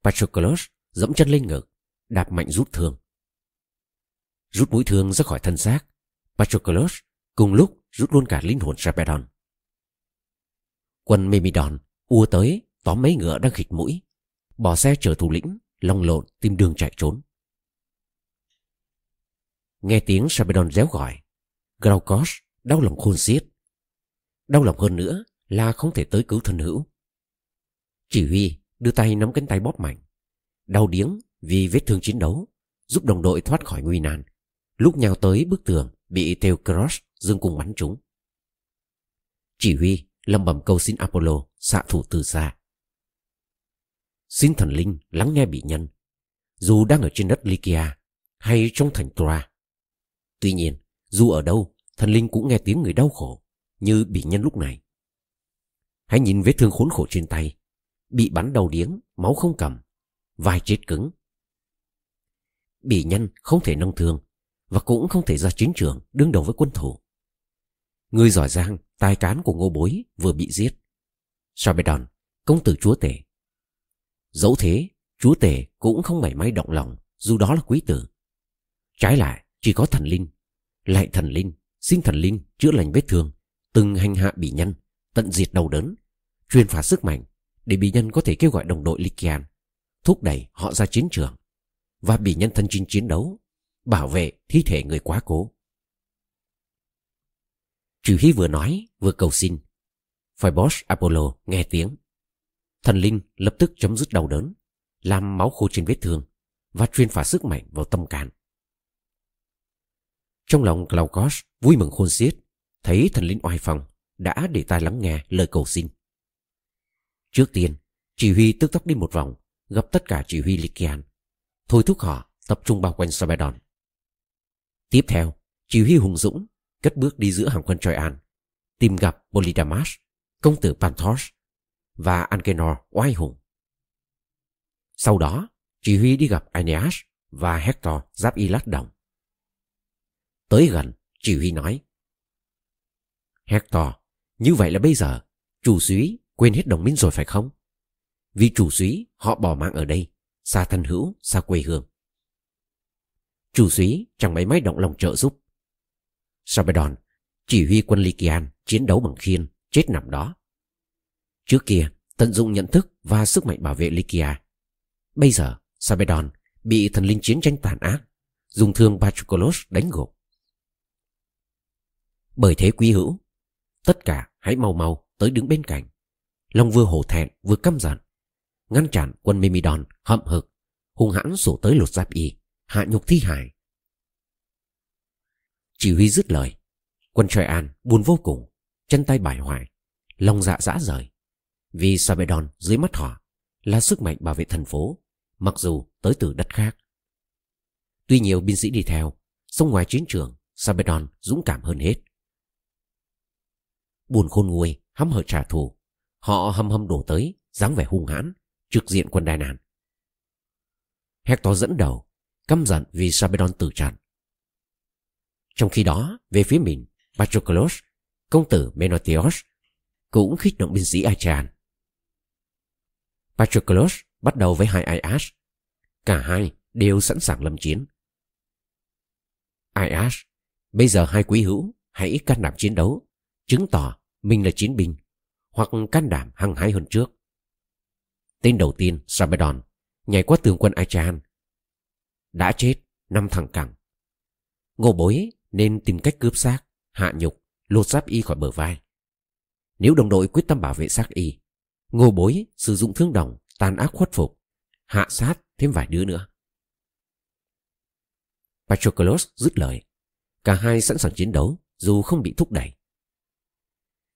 Speaker 1: Patroclus dẫm chân lên ngực, đạp mạnh rút thương. Rút mũi thương ra khỏi thân xác, Patroclus cùng lúc rút luôn cả linh hồn Sarpedon. Quân Mimidon ua tới tóm mấy ngựa đang khịch mũi, bỏ xe chở thủ lĩnh, long lộn tìm đường chạy trốn. Nghe tiếng Sarpedon réo gọi, Glaucos đau lòng khôn xiết. Đau lòng hơn nữa là không thể tới cứu thân hữu. Chỉ huy đưa tay nắm cánh tay bóp mạnh. Đau điếng vì vết thương chiến đấu, giúp đồng đội thoát khỏi nguy nan. Lúc nhào tới bức tường, bị theo cross dương cung bắn trúng. Chỉ huy lầm bầm câu xin Apollo xạ thủ từ xa. Xin thần linh lắng nghe bị nhân, dù đang ở trên đất Lycia hay trong thành Troa. Tuy nhiên, dù ở đâu, thần linh cũng nghe tiếng người đau khổ, như bị nhân lúc này. Hãy nhìn vết thương khốn khổ trên tay, bị bắn đầu điếng, máu không cầm, vai chết cứng. Bị nhân không thể nâng thương và cũng không thể ra chiến trường đương đầu với quân thủ. Người giỏi giang, tài cán của ngô bối vừa bị giết. Sarpedon, công tử chúa tể. Dẫu thế, chúa tể cũng không mảy may động lòng dù đó là quý tử. Trái lại, chỉ có thần linh. Lại thần linh, xin thần linh chữa lành vết thương, từng hành hạ bị nhân, tận diệt đầu đớn, truyền phá sức mạnh để bị nhân có thể kêu gọi đồng đội Lykian, thúc đẩy họ ra chiến trường và bị nhân thân chinh chiến đấu bảo vệ thi thể người quá cố. Trừ Hy vừa nói vừa cầu xin. Phoibos Apollo nghe tiếng. Thần linh lập tức chấm dứt đau đớn, làm máu khô trên vết thương và truyền phả sức mạnh vào tâm can. Trong lòng Glaucus vui mừng khôn xiết, thấy thần linh oai phong đã để tai lắng nghe lời cầu xin. Trước tiên, chỉ huy tức tốc đi một vòng, gặp tất cả chỉ huy Lycian, thôi thúc họ tập trung bao quanh Sabedon. Tiếp theo, chỉ huy hùng dũng cất bước đi giữa hàng quân Troyan, tìm gặp Polydamas, công tử Panthos và Ankenor oai hùng. Sau đó, chỉ huy đi gặp Aeneas và Hector giáp y lát đồng. Tới gần, chỉ huy nói. Hector, như vậy là bây giờ, chủ suý quên hết đồng minh rồi phải không? Vì chủ suý họ bỏ mạng ở đây, xa thân hữu, xa quê hương. Chủ suý chẳng mấy máy động lòng trợ giúp. Sabedon, chỉ huy quân Lykian chiến đấu bằng khiên, chết nằm đó. Trước kia, tận dụng nhận thức và sức mạnh bảo vệ Lykia. Bây giờ, Sabedon bị thần linh chiến tranh tàn ác, dùng thương Patroclus đánh gục. Bởi thế quý hữu, tất cả hãy mau mau tới đứng bên cạnh. Long vừa hổ thẹn vừa căm giận, ngăn chặn quân Mimidon hậm hực, hung hãn sổ tới lột giáp y hạ nhục thi hải. Chỉ huy dứt lời, quân Troy An buồn vô cùng, chân tay bài hoại, lòng dạ dã rời. Vì Sabedon dưới mắt họ là sức mạnh bảo vệ thành phố, mặc dù tới từ đất khác. Tuy nhiều binh sĩ đi theo, sông ngoài chiến trường, Sabedon dũng cảm hơn hết. Buồn khôn nguôi, hăm hở trả thù, họ hâm hâm đổ tới, dáng vẻ hung hãn, trực diện quân Đài Nàn. Hector dẫn đầu, căm giận vì Sabedon tử trận. Trong khi đó, về phía mình, Patroclus, công tử Menotios, cũng khích động binh sĩ Achaean. Patroclus bắt đầu với hai Aias. Cả hai đều sẵn sàng lâm chiến. Aias, bây giờ hai quý hữu hãy can đảm chiến đấu, chứng tỏ mình là chiến binh, hoặc can đảm hăng hái hơn trước. Tên đầu tiên, Sabedon, nhảy qua tường quân Achan. Đã chết, năm thằng cẳng. Ngô bối nên tìm cách cướp xác, hạ nhục, lột giáp y khỏi bờ vai. Nếu đồng đội quyết tâm bảo vệ xác y, ngô bối sử dụng thương đồng, tàn ác khuất phục, hạ sát thêm vài đứa nữa. Patroclus dứt lời. Cả hai sẵn sàng chiến đấu dù không bị thúc đẩy.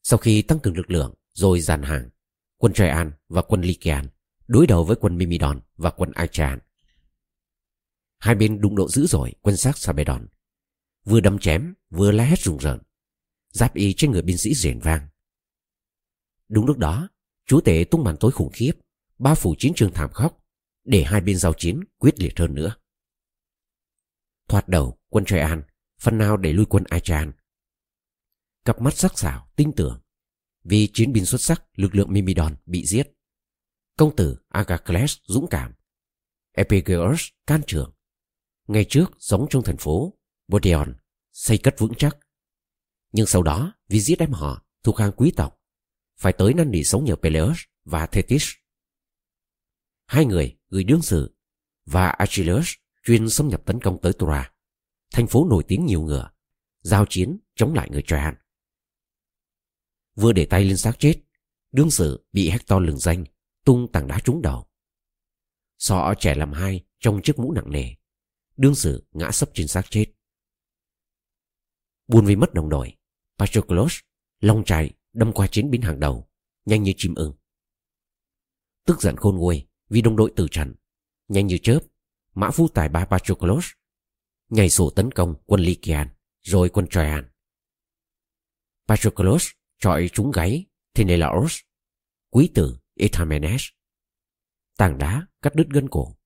Speaker 1: Sau khi tăng cường lực lượng rồi dàn hàng, quân Traian và quân Lycian đối đầu với quân Mimidon và quân Achan. Hai bên đụng độ dữ dội quân sát Sabedon. Vừa đâm chém, vừa la hét rùng rợn. Giáp y trên người binh sĩ rền vang. Đúng lúc đó, chúa tể tung màn tối khủng khiếp, bao phủ chiến trường thảm khốc, để hai bên giao chiến quyết liệt hơn nữa. Thoạt đầu, quân Troyan phần nào để lui quân Achan. Cặp mắt sắc sảo, tinh tưởng. Vì chiến binh xuất sắc, lực lượng Mimidon bị giết. Công tử Agacles dũng cảm. Epigeus can trường. Ngày trước sống trong thành phố Bodeon, xây cất vững chắc. Nhưng sau đó, vì giết em họ thuộc hàng quý tộc, phải tới năn nỉ sống nhờ Peleus và Thetis. Hai người gửi đương sự và Achilles chuyên xâm nhập tấn công tới Tura, thành phố nổi tiếng nhiều ngựa, giao chiến chống lại người Trojan. Vừa để tay lên xác chết, đương sự bị Hector lừng danh, tung tảng đá trúng đầu. Sọ trẻ làm hai trong chiếc mũ nặng nề, đương sự ngã sấp trên xác chết. Buồn vì mất đồng đội, Patroclus long chạy đâm qua chiến binh hàng đầu, nhanh như chim ưng. Tức giận khôn nguôi vì đồng đội tử trận, nhanh như chớp, mã phu tài ba Patroclus nhảy sổ tấn công quân Lycian rồi quân Troyan. Patroclus trọi trúng gáy Tenelaos, quý tử Ethamenes. Tảng đá cắt đứt gân cổ.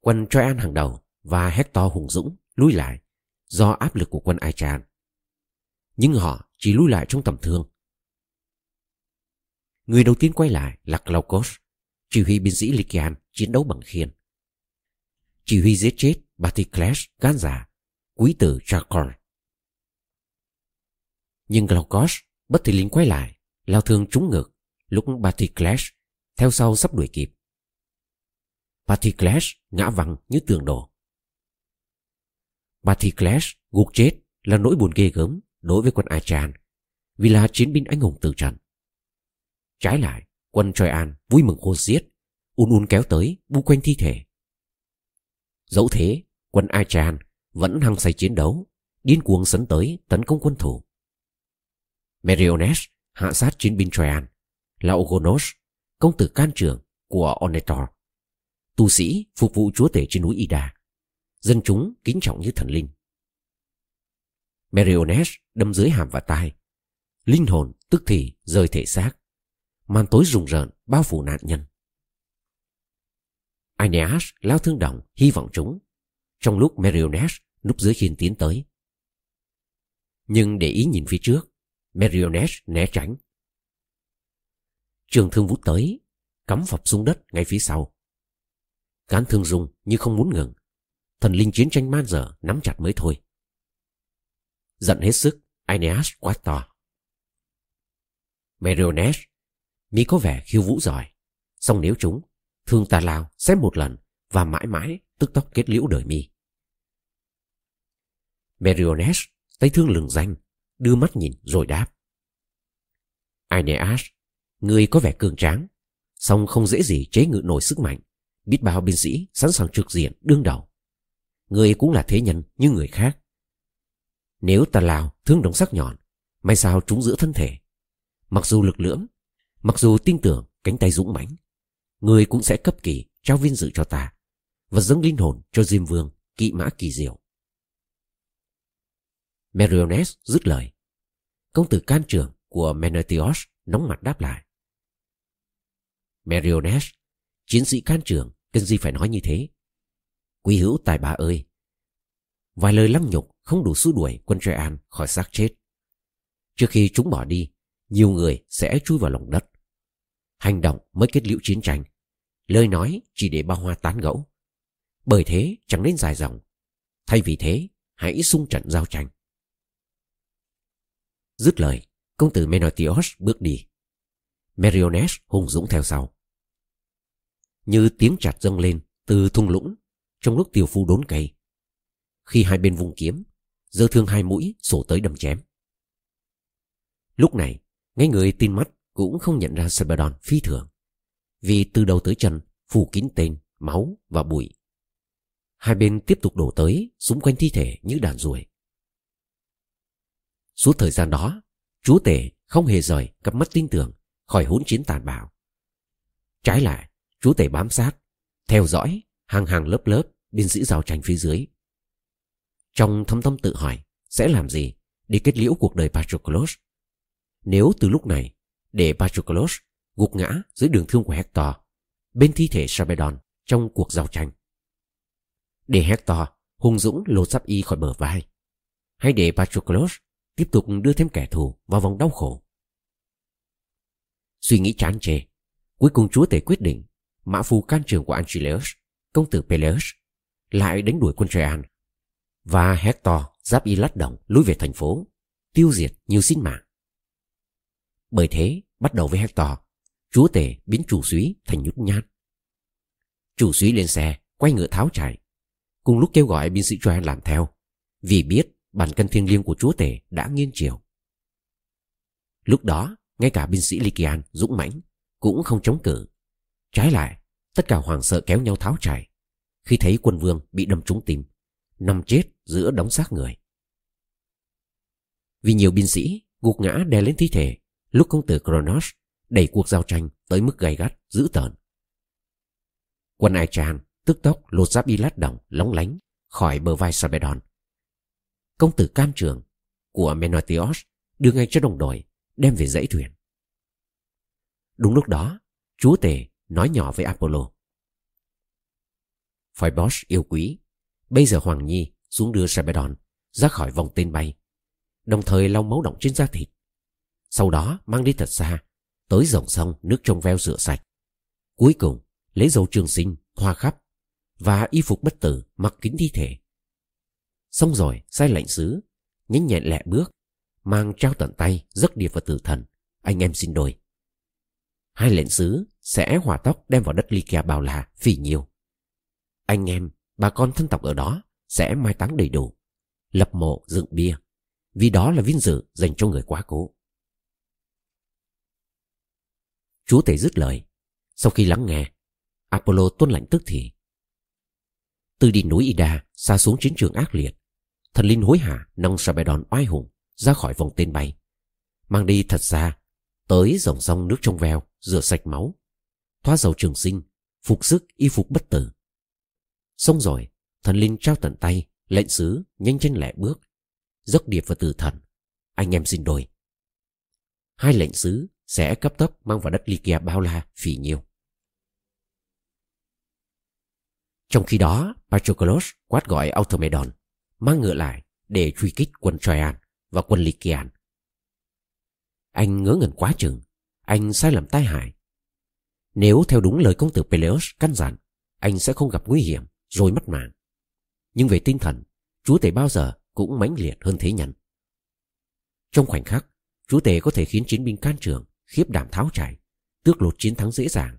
Speaker 1: Quân Troyan hàng đầu và Hector hùng dũng lui lại do áp lực của quân Aichan. Nhưng họ chỉ lui lại trong tầm thương. Người đầu tiên quay lại là Glaucus, chỉ huy binh sĩ Lycian chiến đấu bằng khiên. Chỉ huy giết chết Baticles gan giả, quý tử Chacor. Nhưng Glaucus bất thình lình quay lại, lao thương trúng ngực, lúc Patricles theo sau sắp đuổi kịp. Patricles ngã văng như tường đổ. Patricles gục chết là nỗi buồn ghê gớm đối với quân Achan vì là chiến binh anh hùng từ trận. Trái lại, quân Troyan vui mừng khôn xiết, un un kéo tới bu quanh thi thể. Dẫu thế, quân Achan vẫn hăng say chiến đấu, điên cuồng sấn tới tấn công quân thủ. Meriones hạ sát chiến binh Troyan, là Ogonos, công tử can trường của Onetor, tu sĩ phục vụ chúa tể trên núi Ida, dân chúng kính trọng như thần linh. Meriones đâm dưới hàm và tai, linh hồn tức thì rời thể xác, màn tối rùng rợn bao phủ nạn nhân. Aeneas lao thương đồng hy vọng chúng trong lúc Meriones núp dưới khiên tiến tới. Nhưng để ý nhìn phía trước, Meriones né tránh. Trường thương vút tới, cắm phập xuống đất ngay phía sau. Cán thương rung như không muốn ngừng. Thần linh chiến tranh man dở nắm chặt mới thôi. Giận hết sức, Aeneas quát to. Meriones, mi có vẻ khiêu vũ giỏi. song nếu chúng, thương ta lao xếp một lần và mãi mãi tức tốc kết liễu đời mi. Meriones, tay thương lừng danh, đưa mắt nhìn rồi đáp. Aeneas, người có vẻ cường tráng, song không dễ gì chế ngự nổi sức mạnh, biết bao binh sĩ sẵn sàng trực diện đương đầu. Người cũng là thế nhân như người khác. Nếu ta lao thương đồng sắc nhọn, may sao trúng giữa thân thể. Mặc dù lực lưỡng, mặc dù tin tưởng cánh tay dũng mãnh, người cũng sẽ cấp kỳ trao vinh dự cho ta và dâng linh hồn cho Diêm Vương, kỵ mã kỳ diệu. Meriones dứt lời. Công tử can trưởng của Menetios nóng mặt đáp lại. Meriones, chiến sĩ can trường, cần gì phải nói như thế? Quý hữu tài bà ơi! Vài lời lăng nhục không đủ xua đuổi quân Troyan khỏi xác chết. Trước khi chúng bỏ đi, nhiều người sẽ chui vào lòng đất. Hành động mới kết liễu chiến tranh. Lời nói chỉ để bao hoa tán gẫu. Bởi thế chẳng nên dài dòng. Thay vì thế, hãy xung trận giao tranh. Dứt lời, công tử Menotios bước đi. Meriones hùng dũng theo sau. Như tiếng chặt dâng lên từ thung lũng trong lúc tiểu phu đốn cây. Khi hai bên vùng kiếm, dơ thương hai mũi sổ tới đâm chém. Lúc này, ngay người tin mắt cũng không nhận ra Sebadon phi thường. Vì từ đầu tới chân phủ kín tên, máu và bụi. Hai bên tiếp tục đổ tới xung quanh thi thể như đàn ruồi. Suốt thời gian đó, chúa tể không hề rời cặp mắt tin tưởng khỏi hỗn chiến tàn bạo. Trái lại, chú tể bám sát, theo dõi hàng hàng lớp lớp binh sĩ giao tranh phía dưới. Trong thâm tâm tự hỏi sẽ làm gì để kết liễu cuộc đời Patroclus. Nếu từ lúc này để Patroclus gục ngã dưới đường thương của Hector bên thi thể Sarpedon trong cuộc giao tranh. Để Hector hung dũng lột giáp y khỏi bờ vai hay để Patroclus tiếp tục đưa thêm kẻ thù vào vòng đau khổ. Suy nghĩ chán chê, cuối cùng chúa tể quyết định mã phu can trường của Anchileus, công tử Peleus, lại đánh đuổi quân Traian. Và Hector giáp y lát động lùi về thành phố, tiêu diệt nhiều sinh mạng. Bởi thế, bắt đầu với Hector, chúa tể biến chủ suý thành nhút nhát. Chủ suý lên xe, quay ngựa tháo chạy, cùng lúc kêu gọi binh sĩ Troyan làm theo, vì biết bản cân thiêng liêng của chúa tể đã nghiêng chiều. Lúc đó, ngay cả binh sĩ Lycian dũng mãnh cũng không chống cự. Trái lại, tất cả hoàng sợ kéo nhau tháo chạy khi thấy quân vương bị đâm trúng tim, nằm chết giữa đống xác người. Vì nhiều binh sĩ gục ngã đè lên thi thể lúc công tử Kronos đẩy cuộc giao tranh tới mức gay gắt, dữ tợn. Quân Ai Chan tức tốc lột giáp y lát đồng lóng lánh khỏi bờ vai Sabedon. Công tử cam trường của Menotios đưa ngay cho đồng đội đem về dãy thuyền. Đúng lúc đó, chúa tể nói nhỏ với Apollo. Phoebus yêu quý, bây giờ Hoàng Nhi xuống đưa Sabedon ra khỏi vòng tên bay, đồng thời lau máu động trên da thịt. Sau đó mang đi thật xa, tới dòng sông nước trong veo rửa sạch. Cuối cùng, lấy dầu trường sinh, hoa khắp và y phục bất tử mặc kính thi thể. Xong rồi, sai lệnh sứ, nhánh nhẹn lẹ bước, mang trao tận tay giấc điệp và tử thần, anh em xin đôi. Hai lệnh sứ sẽ hỏa tóc đem vào đất Lycia bao la, phì nhiêu. Anh em, bà con thân tộc ở đó sẽ mai táng đầy đủ, lập mộ dựng bia, vì đó là vinh dự dành cho người quá cố. Chúa tể dứt lời. Sau khi lắng nghe, Apollo tuân lệnh tức thì. Từ đỉnh núi Ida xa xuống chiến trường ác liệt, thần linh hối hả nâng Sabedon oai hùng ra khỏi vòng tên bay, mang đi thật xa tới dòng sông nước trong veo rửa sạch máu, thoát dầu trường sinh, phục sức y phục bất tử. Xong rồi, thần linh trao tận tay lệnh sứ nhanh chân lẹ bước, dốc điệp và tử thần, anh em xin đôi. Hai lệnh sứ sẽ cấp tốc mang vào đất Lykia bao la phỉ nhiêu. Trong khi đó, Patroclus quát gọi Automedon, mang ngựa lại để truy kích quân Troyan và quân Lykian. Anh ngớ ngẩn quá chừng, anh sai lầm tai hại. Nếu theo đúng lời công tử Peleus căn dặn, anh sẽ không gặp nguy hiểm rồi mất mạng. Nhưng về tinh thần, chúa tể bao giờ cũng mãnh liệt hơn thế nhân. Trong khoảnh khắc, chúa tể có thể khiến chiến binh can trường khiếp đảm tháo chạy, tước lột chiến thắng dễ dàng.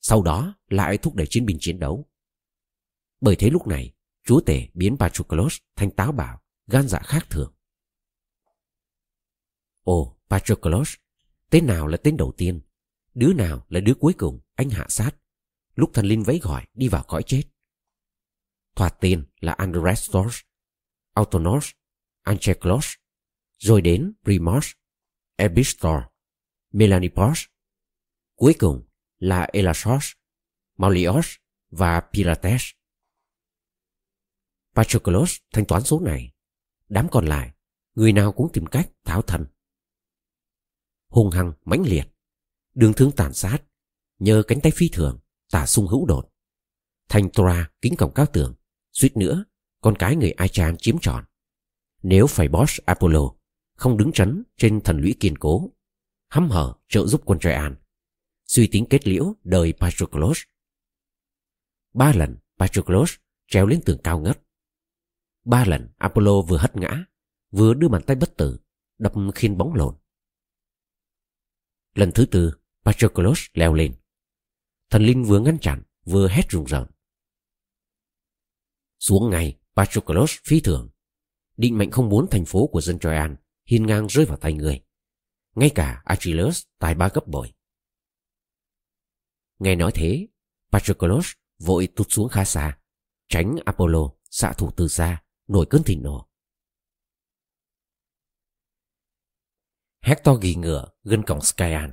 Speaker 1: Sau đó lại thúc đẩy chiến binh chiến đấu. Bởi thế lúc này, chúa tể biến Patroclus thành táo bạo, gan dạ khác thường. Ồ, Patroclus, tên nào là tên đầu tiên? Đứa nào là đứa cuối cùng anh hạ sát? Lúc thần linh vẫy gọi đi vào cõi chết. Thoạt tiên là Andrestos, Autonos, Ancheklos, rồi đến Primos, Ebistor, Melanipos. Cuối cùng là Elasos, Maulios và Pirates. Patroclus thanh toán số này. Đám còn lại, người nào cũng tìm cách tháo thần. Hung hăng, mãnh liệt, đường thương tàn sát, nhờ cánh tay phi thường, tả sung hữu đột. Thành Tora kính cổng cao tường, suýt nữa, con cái người Ai Achan chiếm trọn. Nếu phải boss Apollo không đứng chắn trên thần lũy kiên cố, hăm hở trợ giúp quân Troyan, suy tính kết liễu đời Patroclus. Ba lần Patroclus treo lên tường cao ngất. Ba lần Apollo vừa hất ngã, vừa đưa bàn tay bất tử, đập khiên bóng lộn. Lần thứ tư, Patroclus leo lên. Thần linh vừa ngăn chặn, vừa hét rùng rợn. Xuống ngay, Patroclus phi thường. Định mệnh không muốn thành phố của dân Troyan hiên ngang rơi vào tay người. Ngay cả Achilles tài ba gấp bội. Nghe nói thế, Patroclus vội tụt xuống khá xa, tránh Apollo xạ thủ từ xa, nổi cơn thịnh nộ. Hector ghi ngựa gần cổng Skyan.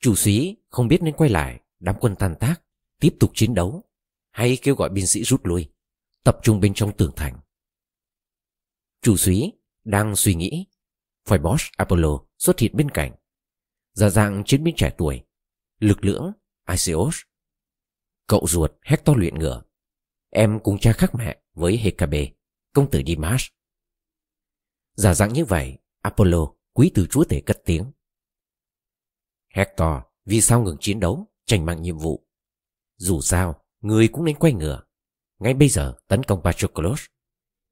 Speaker 1: Chủ sĩ không biết nên quay lại đám quân tan tác, tiếp tục chiến đấu hay kêu gọi binh sĩ rút lui, tập trung bên trong tường thành. Chủ sĩ đang suy nghĩ, Phoebus Apollo xuất hiện bên cạnh, giả dạng chiến binh trẻ tuổi, lực lưỡng Iseos. Cậu ruột Hector luyện ngựa, em cùng cha khác mẹ với Hecabe công tử Dimash Giả dạng như vậy, Apollo, quý từ chúa tể cất tiếng. Hector, vì sao ngừng chiến đấu, tranh mạng nhiệm vụ? Dù sao, người cũng nên quay ngựa. Ngay bây giờ tấn công Patroclus.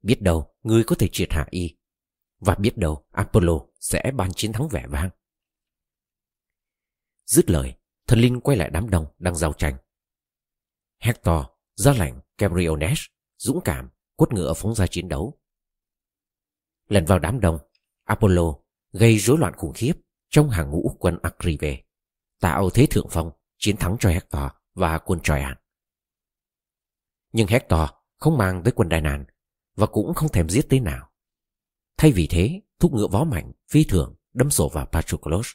Speaker 1: Biết đâu, người có thể triệt hạ y. Và biết đâu, Apollo sẽ ban chiến thắng vẻ vang. Dứt lời, thần linh quay lại đám đông đang giao tranh. Hector, ra lệnh Cabriones, dũng cảm, quất ngựa phóng ra chiến đấu. Lần vào đám đông, Apollo gây rối loạn khủng khiếp trong hàng ngũ quân Acrive, tạo thế thượng phong, chiến thắng cho Hector và quân Troyan. Nhưng Hector không mang tới quân Đại Nàn và cũng không thèm giết tới nào. Thay vì thế, thúc ngựa vó mạnh, phi thường, đâm sổ vào Patroclus.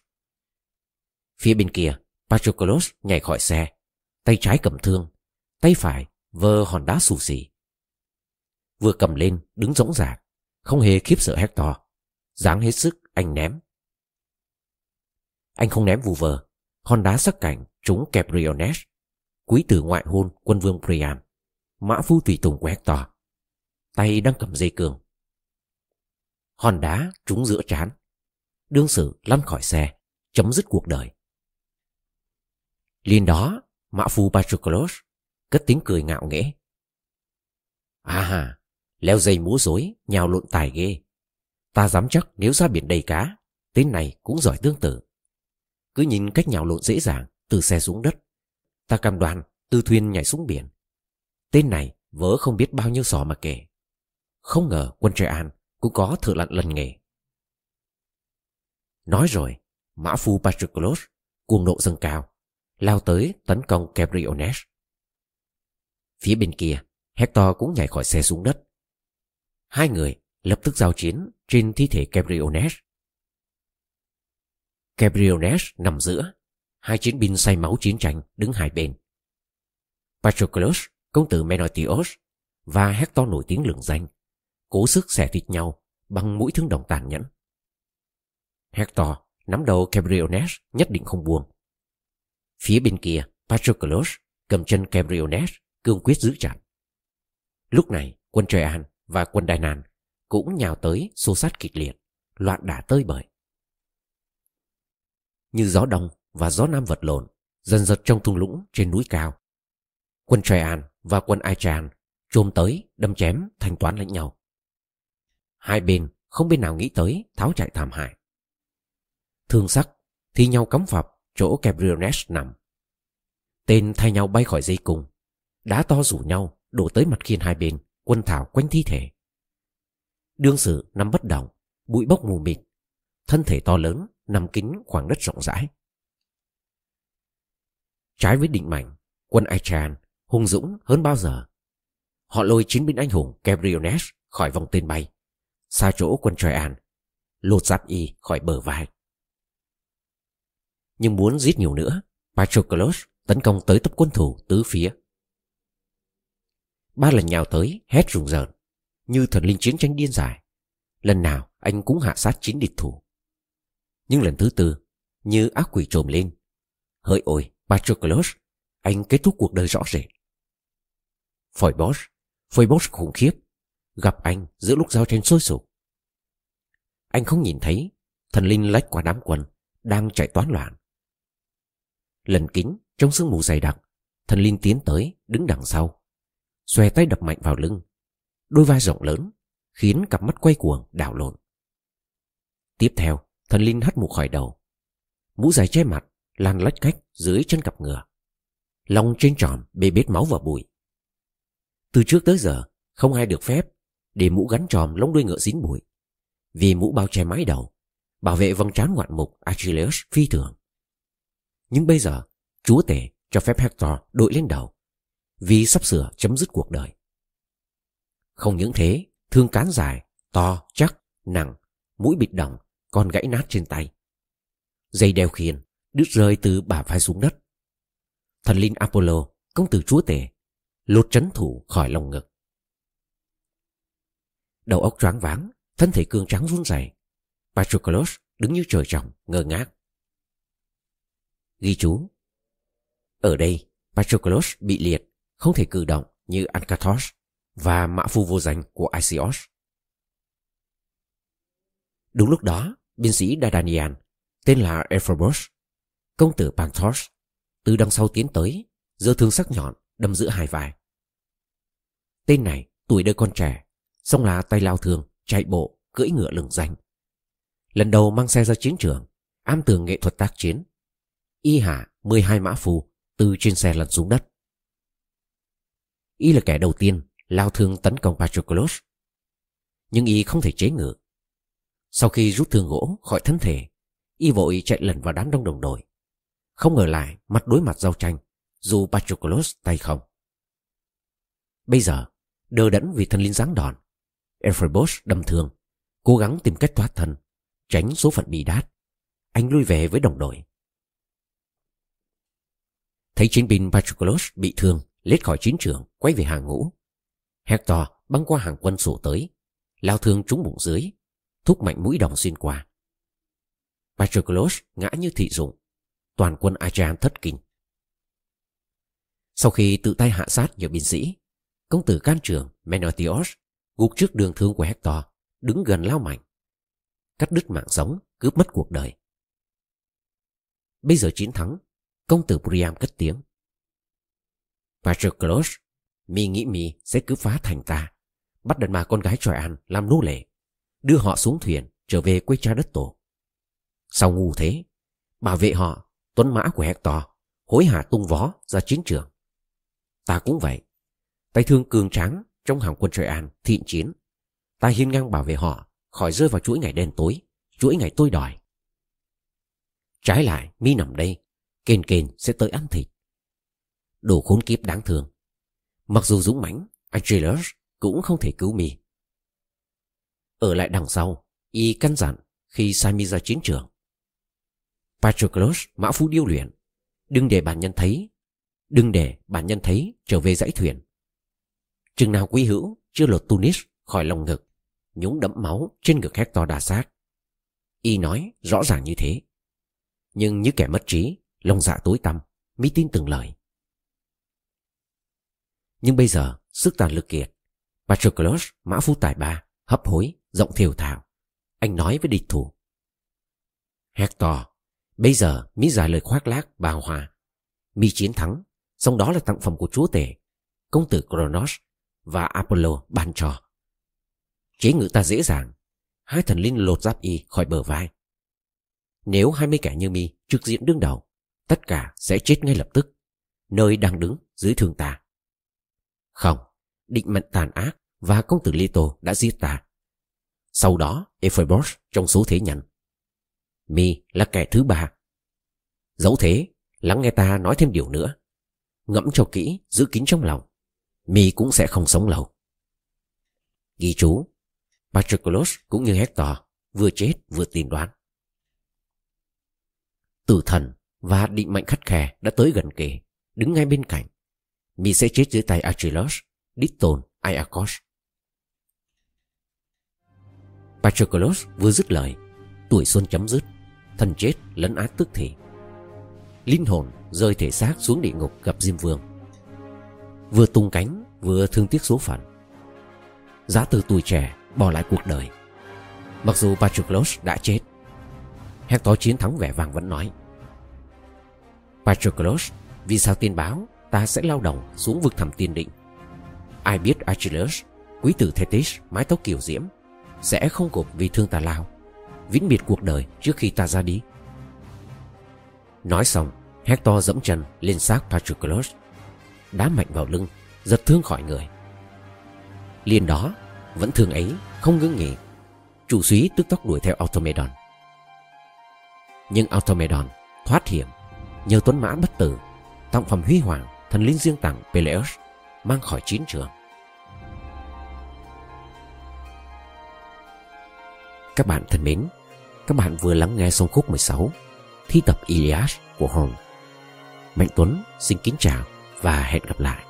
Speaker 1: Phía bên kia, Patroclus nhảy khỏi xe, tay trái cầm thương, tay phải vơ hòn đá xù xì. Vừa cầm lên, đứng rỗng rạc, không hề khiếp sợ Hector, dáng hết sức anh ném. Anh không ném vù vờ, hòn đá sắc cảnh trúng Cabriones, quý tử ngoại hôn quân vương Priam, mã phu tùy tùng của Hector, tay đang cầm dây cường. Hòn đá trúng giữa trán, đương sự lăn khỏi xe, chấm dứt cuộc đời. Liên đó, mã phu Patroclus cất tiếng cười ngạo nghễ. À hà, leo dây múa rối, nhào lộn tài ghê. Ta dám chắc nếu ra biển đầy cá, tên này cũng giỏi tương tự. Cứ nhìn cách nhào lộn dễ dàng, từ xe xuống đất. Ta cam đoan, từ thuyền nhảy xuống biển. Tên này vớ không biết bao nhiêu sò mà kể. Không ngờ quân Trẻ An cũng có thợ lặn lần nghề. Nói rồi, mã phu Patroclus cuồng nộ dâng cao, lao tới tấn công Cabriones. Phía bên kia, Hector cũng nhảy khỏi xe xuống đất. Hai người lập tức giao chiến trên thi thể Cabriones. Cabriones nằm giữa, hai chiến binh say máu chiến tranh đứng hai bên. Patroclus, công tử Menotios và Hector nổi tiếng lừng danh, cố sức xẻ thịt nhau bằng mũi thương đồng tàn nhẫn. Hector nắm đầu Cabriones nhất định không buông. Phía bên kia, Patroclus cầm chân Cabriones cương quyết giữ chặt. Lúc này, quân Troyan và quân Đài Nàn cũng nhào tới xô sát kịch liệt, loạn đả tơi bời. Như gió đông và gió nam vật lộn, dần dật trong thung lũng trên núi cao. Quân Troyan và quân ai tràn trôm tới, đâm chém, thanh toán lẫn nhau. Hai bên không bên nào nghĩ tới tháo chạy thảm hại. Thương sắc thi nhau cắm phập chỗ Cabriones nằm. Tên thay nhau bay khỏi dây cung, đá to rủ nhau đổ tới mặt khiên hai bên, quân thảo quanh thi thể. Đương sự nằm bất động, bụi bốc mù mịt, thân thể to lớn nằm kín khoảng đất rộng rãi. Trái với định mệnh, quân Aichan hung dũng hơn bao giờ. Họ lôi chiến binh anh hùng Cabriones khỏi vòng tên bay, xa chỗ quân Troyan, lột giáp y khỏi bờ vai. Nhưng muốn giết nhiều nữa, Patroclus tấn công tới tập quân thủ tứ phía. Ba lần nhào tới, hét rùng rợn, như thần linh chiến tranh điên dại. Lần nào anh cũng hạ sát chín địch thủ. Nhưng lần thứ tư, như ác quỷ trồm lên. Hỡi ôi, Patroclus, anh kết thúc cuộc đời rõ rệt. Phoebus, Phoebus khủng khiếp, gặp anh giữa lúc giao tranh sôi sục. Anh không nhìn thấy thần linh lách qua đám quân đang chạy toán loạn. Lần kính trong sương mù dày đặc, thần linh tiến tới đứng đằng sau, Xòe tay đập mạnh vào lưng Đôi vai rộng lớn Khiến cặp mắt quay cuồng đảo lộn Tiếp theo Thần linh hất mù khỏi đầu. Mũ dài che mặt Lan lách cách dưới chân cặp ngựa. Lòng trên tròn bê bết máu và bụi. Từ trước tới giờ Không ai được phép Để mũ gắn tròm lông đuôi ngựa dính bụi. Vì mũ bao che mái đầu Bảo vệ vòng trán ngoạn mục Achilles phi thường. Nhưng bây giờ Chúa tể cho phép Hector đội lên đầu Vì sắp sửa chấm dứt cuộc đời. Không những thế Thương cán dài, to, chắc, nặng Mũi bịt đồng còn gãy nát trên tay. Dây đeo khiên Đứt rơi từ bả vai xuống đất. Thần linh Apollo, Công tử chúa tể, Lột trấn thủ khỏi lòng ngực. Đầu óc choáng váng, Thân thể cương trắng run rẩy. Patroclus đứng như trời trồng, ngơ ngác. Ghi chú. Ở đây, Patroclus bị liệt, Không thể cử động như Ancathos Và mã phu vô danh của Isios. Đúng lúc đó Binh sĩ Dardanian Tên là Ephobos Công tử Panthos Từ đằng sau tiến tới, giơ thương sắc nhọn, đâm giữa hai vai. Tên này tuổi đời con trẻ Xong là tay lao thường, Chạy bộ, cưỡi ngựa lừng danh. Lần đầu mang xe ra chiến trường Am tường nghệ thuật tác chiến. Y hạ 12 mã phù Từ trên xe lăn xuống đất. Y là kẻ đầu tiên Lao thương tấn công Patroclus. Nhưng Y không thể chế ngự. Sau khi rút thương gỗ khỏi thân thể, Y vội chạy lần vào đám đông đồng đội. Không ngờ lại mặt đối mặt giao tranh, Dù Patroclus tay không. Bây giờ, Đờ đẫn vì thân linh giáng đòn Ephraimos đâm thương, Cố gắng tìm cách thoát thân, Tránh số phận bị đát. Anh lui về với đồng đội. Thấy chiến binh Patroclus bị thương, Lết khỏi chiến trường, Quay về hàng ngũ. Hector băng qua hàng quân sổ tới, Lao thương trúng bụng dưới Thúc mạnh mũi đồng xuyên qua. Patroclus ngã như thị dụng, Toàn quân Achaean thất kinh. Sau khi tự tay hạ sát nhiều binh sĩ, Công tử can trường Menotios Gục trước đường thương của Hector, Đứng gần lao mạnh, Cắt đứt mạng sống, Cướp mất cuộc đời. Bây giờ chiến thắng, Công tử Priam cất tiếng. Patroclus, Mi nghĩ Mi sẽ cứ phá thành ta, Bắt đàn bà con gái Troyan làm nô lệ. Đưa họ xuống thuyền, Trở về quê cha đất tổ. Sau ngu thế, Bảo vệ họ, Tuấn mã của Hector, Hối hả tung vó ra chiến trường. Ta cũng vậy. Tay thương cường tráng trong hàng quân Troyan thiện chiến. Ta hiên ngang bảo vệ họ Khỏi rơi vào chuỗi ngày đen tối, Chuỗi ngày tôi đòi. Trái lại, mi nằm đây, Kền kền sẽ tới ăn thịt. Đồ khốn kiếp đáng thương. Mặc dù dũng mãnh, Achilles cũng không thể cứu mi. Ở lại đằng sau Y căn dặn khi sai mi ra chiến trường. Patroclus mã phu điêu luyện Đừng để bản nhân thấy Đừng để bản nhân thấy trở về dãy thuyền. Chừng nào quý hữu chưa lột Tunis khỏi lòng ngực Nhúng đẫm máu trên ngực Hector đà sát. Y nói rõ ràng như thế. Nhưng như kẻ mất trí Lòng dạ tối tăm Mi tin từng lời. Nhưng bây giờ sức tàn lực kiệt. Patroclus mã phu tài ba Hấp hối, rộng thiều thảo Anh nói với địch thủ. Hector, Bây giờ mỹ giải lời khoác lác bào hòa. Mi chiến thắng Xong đó là tặng phẩm của chúa tể, Công tử Kronos Và Apollo ban cho. Chế ngự ta dễ dàng, Hai thần linh lột giáp y khỏi bờ vai. Nếu hai mươi kẻ như mi trực diện đương đầu, Tất cả sẽ chết ngay lập tức, Nơi đang đứng dưới thương ta. Không, Định mệnh tàn ác Và công tử Lito đã giết ta. Sau đó Ephebos trong số thế nhân Mi là kẻ thứ ba. Dẫu thế, Lắng nghe ta nói thêm điều nữa. Ngẫm cho kỹ, Giữ kín trong lòng. Mi cũng sẽ không sống lâu. Ghi chú, Patroclus cũng như Hector Vừa chết vừa tìm đoán. Tử thần và định mệnh khắt khe đã tới gần kề, Đứng ngay bên cạnh. Mi sẽ chết dưới tay Achilles Ditton Iacos. Patroclus vừa dứt lời Tuổi xuân chấm dứt thần chết lấn át tức thì Linh hồn rơi thể xác xuống địa ngục gặp Diêm Vương. Vừa tung cánh Vừa thương tiếc số phận. Giá từ tuổi trẻ bỏ lại cuộc đời. Mặc dù Patroclus đã chết Hector chiến thắng vẻ vang vẫn nói Patroclus Vì sao tin báo Ta sẽ lao động xuống vực thẳm tiên định? Ai biết Achilles, quý tử Thetis mái tóc kiểu diễm, sẽ không gục vì thương ta lao, vĩnh biệt cuộc đời trước khi ta ra đi. Nói xong, Hector dẫm chân lên xác Patroclus, đá mạnh vào lưng, giật thương khỏi người. Liền đó, vẫn thương ấy, không ngưng nghỉ, chủ súy tức tốc đuổi theo Automedon. Nhưng Automedon thoát hiểm nhờ tuấn mã bất tử tặng phẩm huy hoàng thần linh riêng tặng Peleus mang khỏi chiến trường. Các bạn thân mến, các bạn vừa lắng nghe xong khúc 16 thi tập Iliad của Holmes. Mạnh Tuấn xin kính chào và hẹn gặp lại.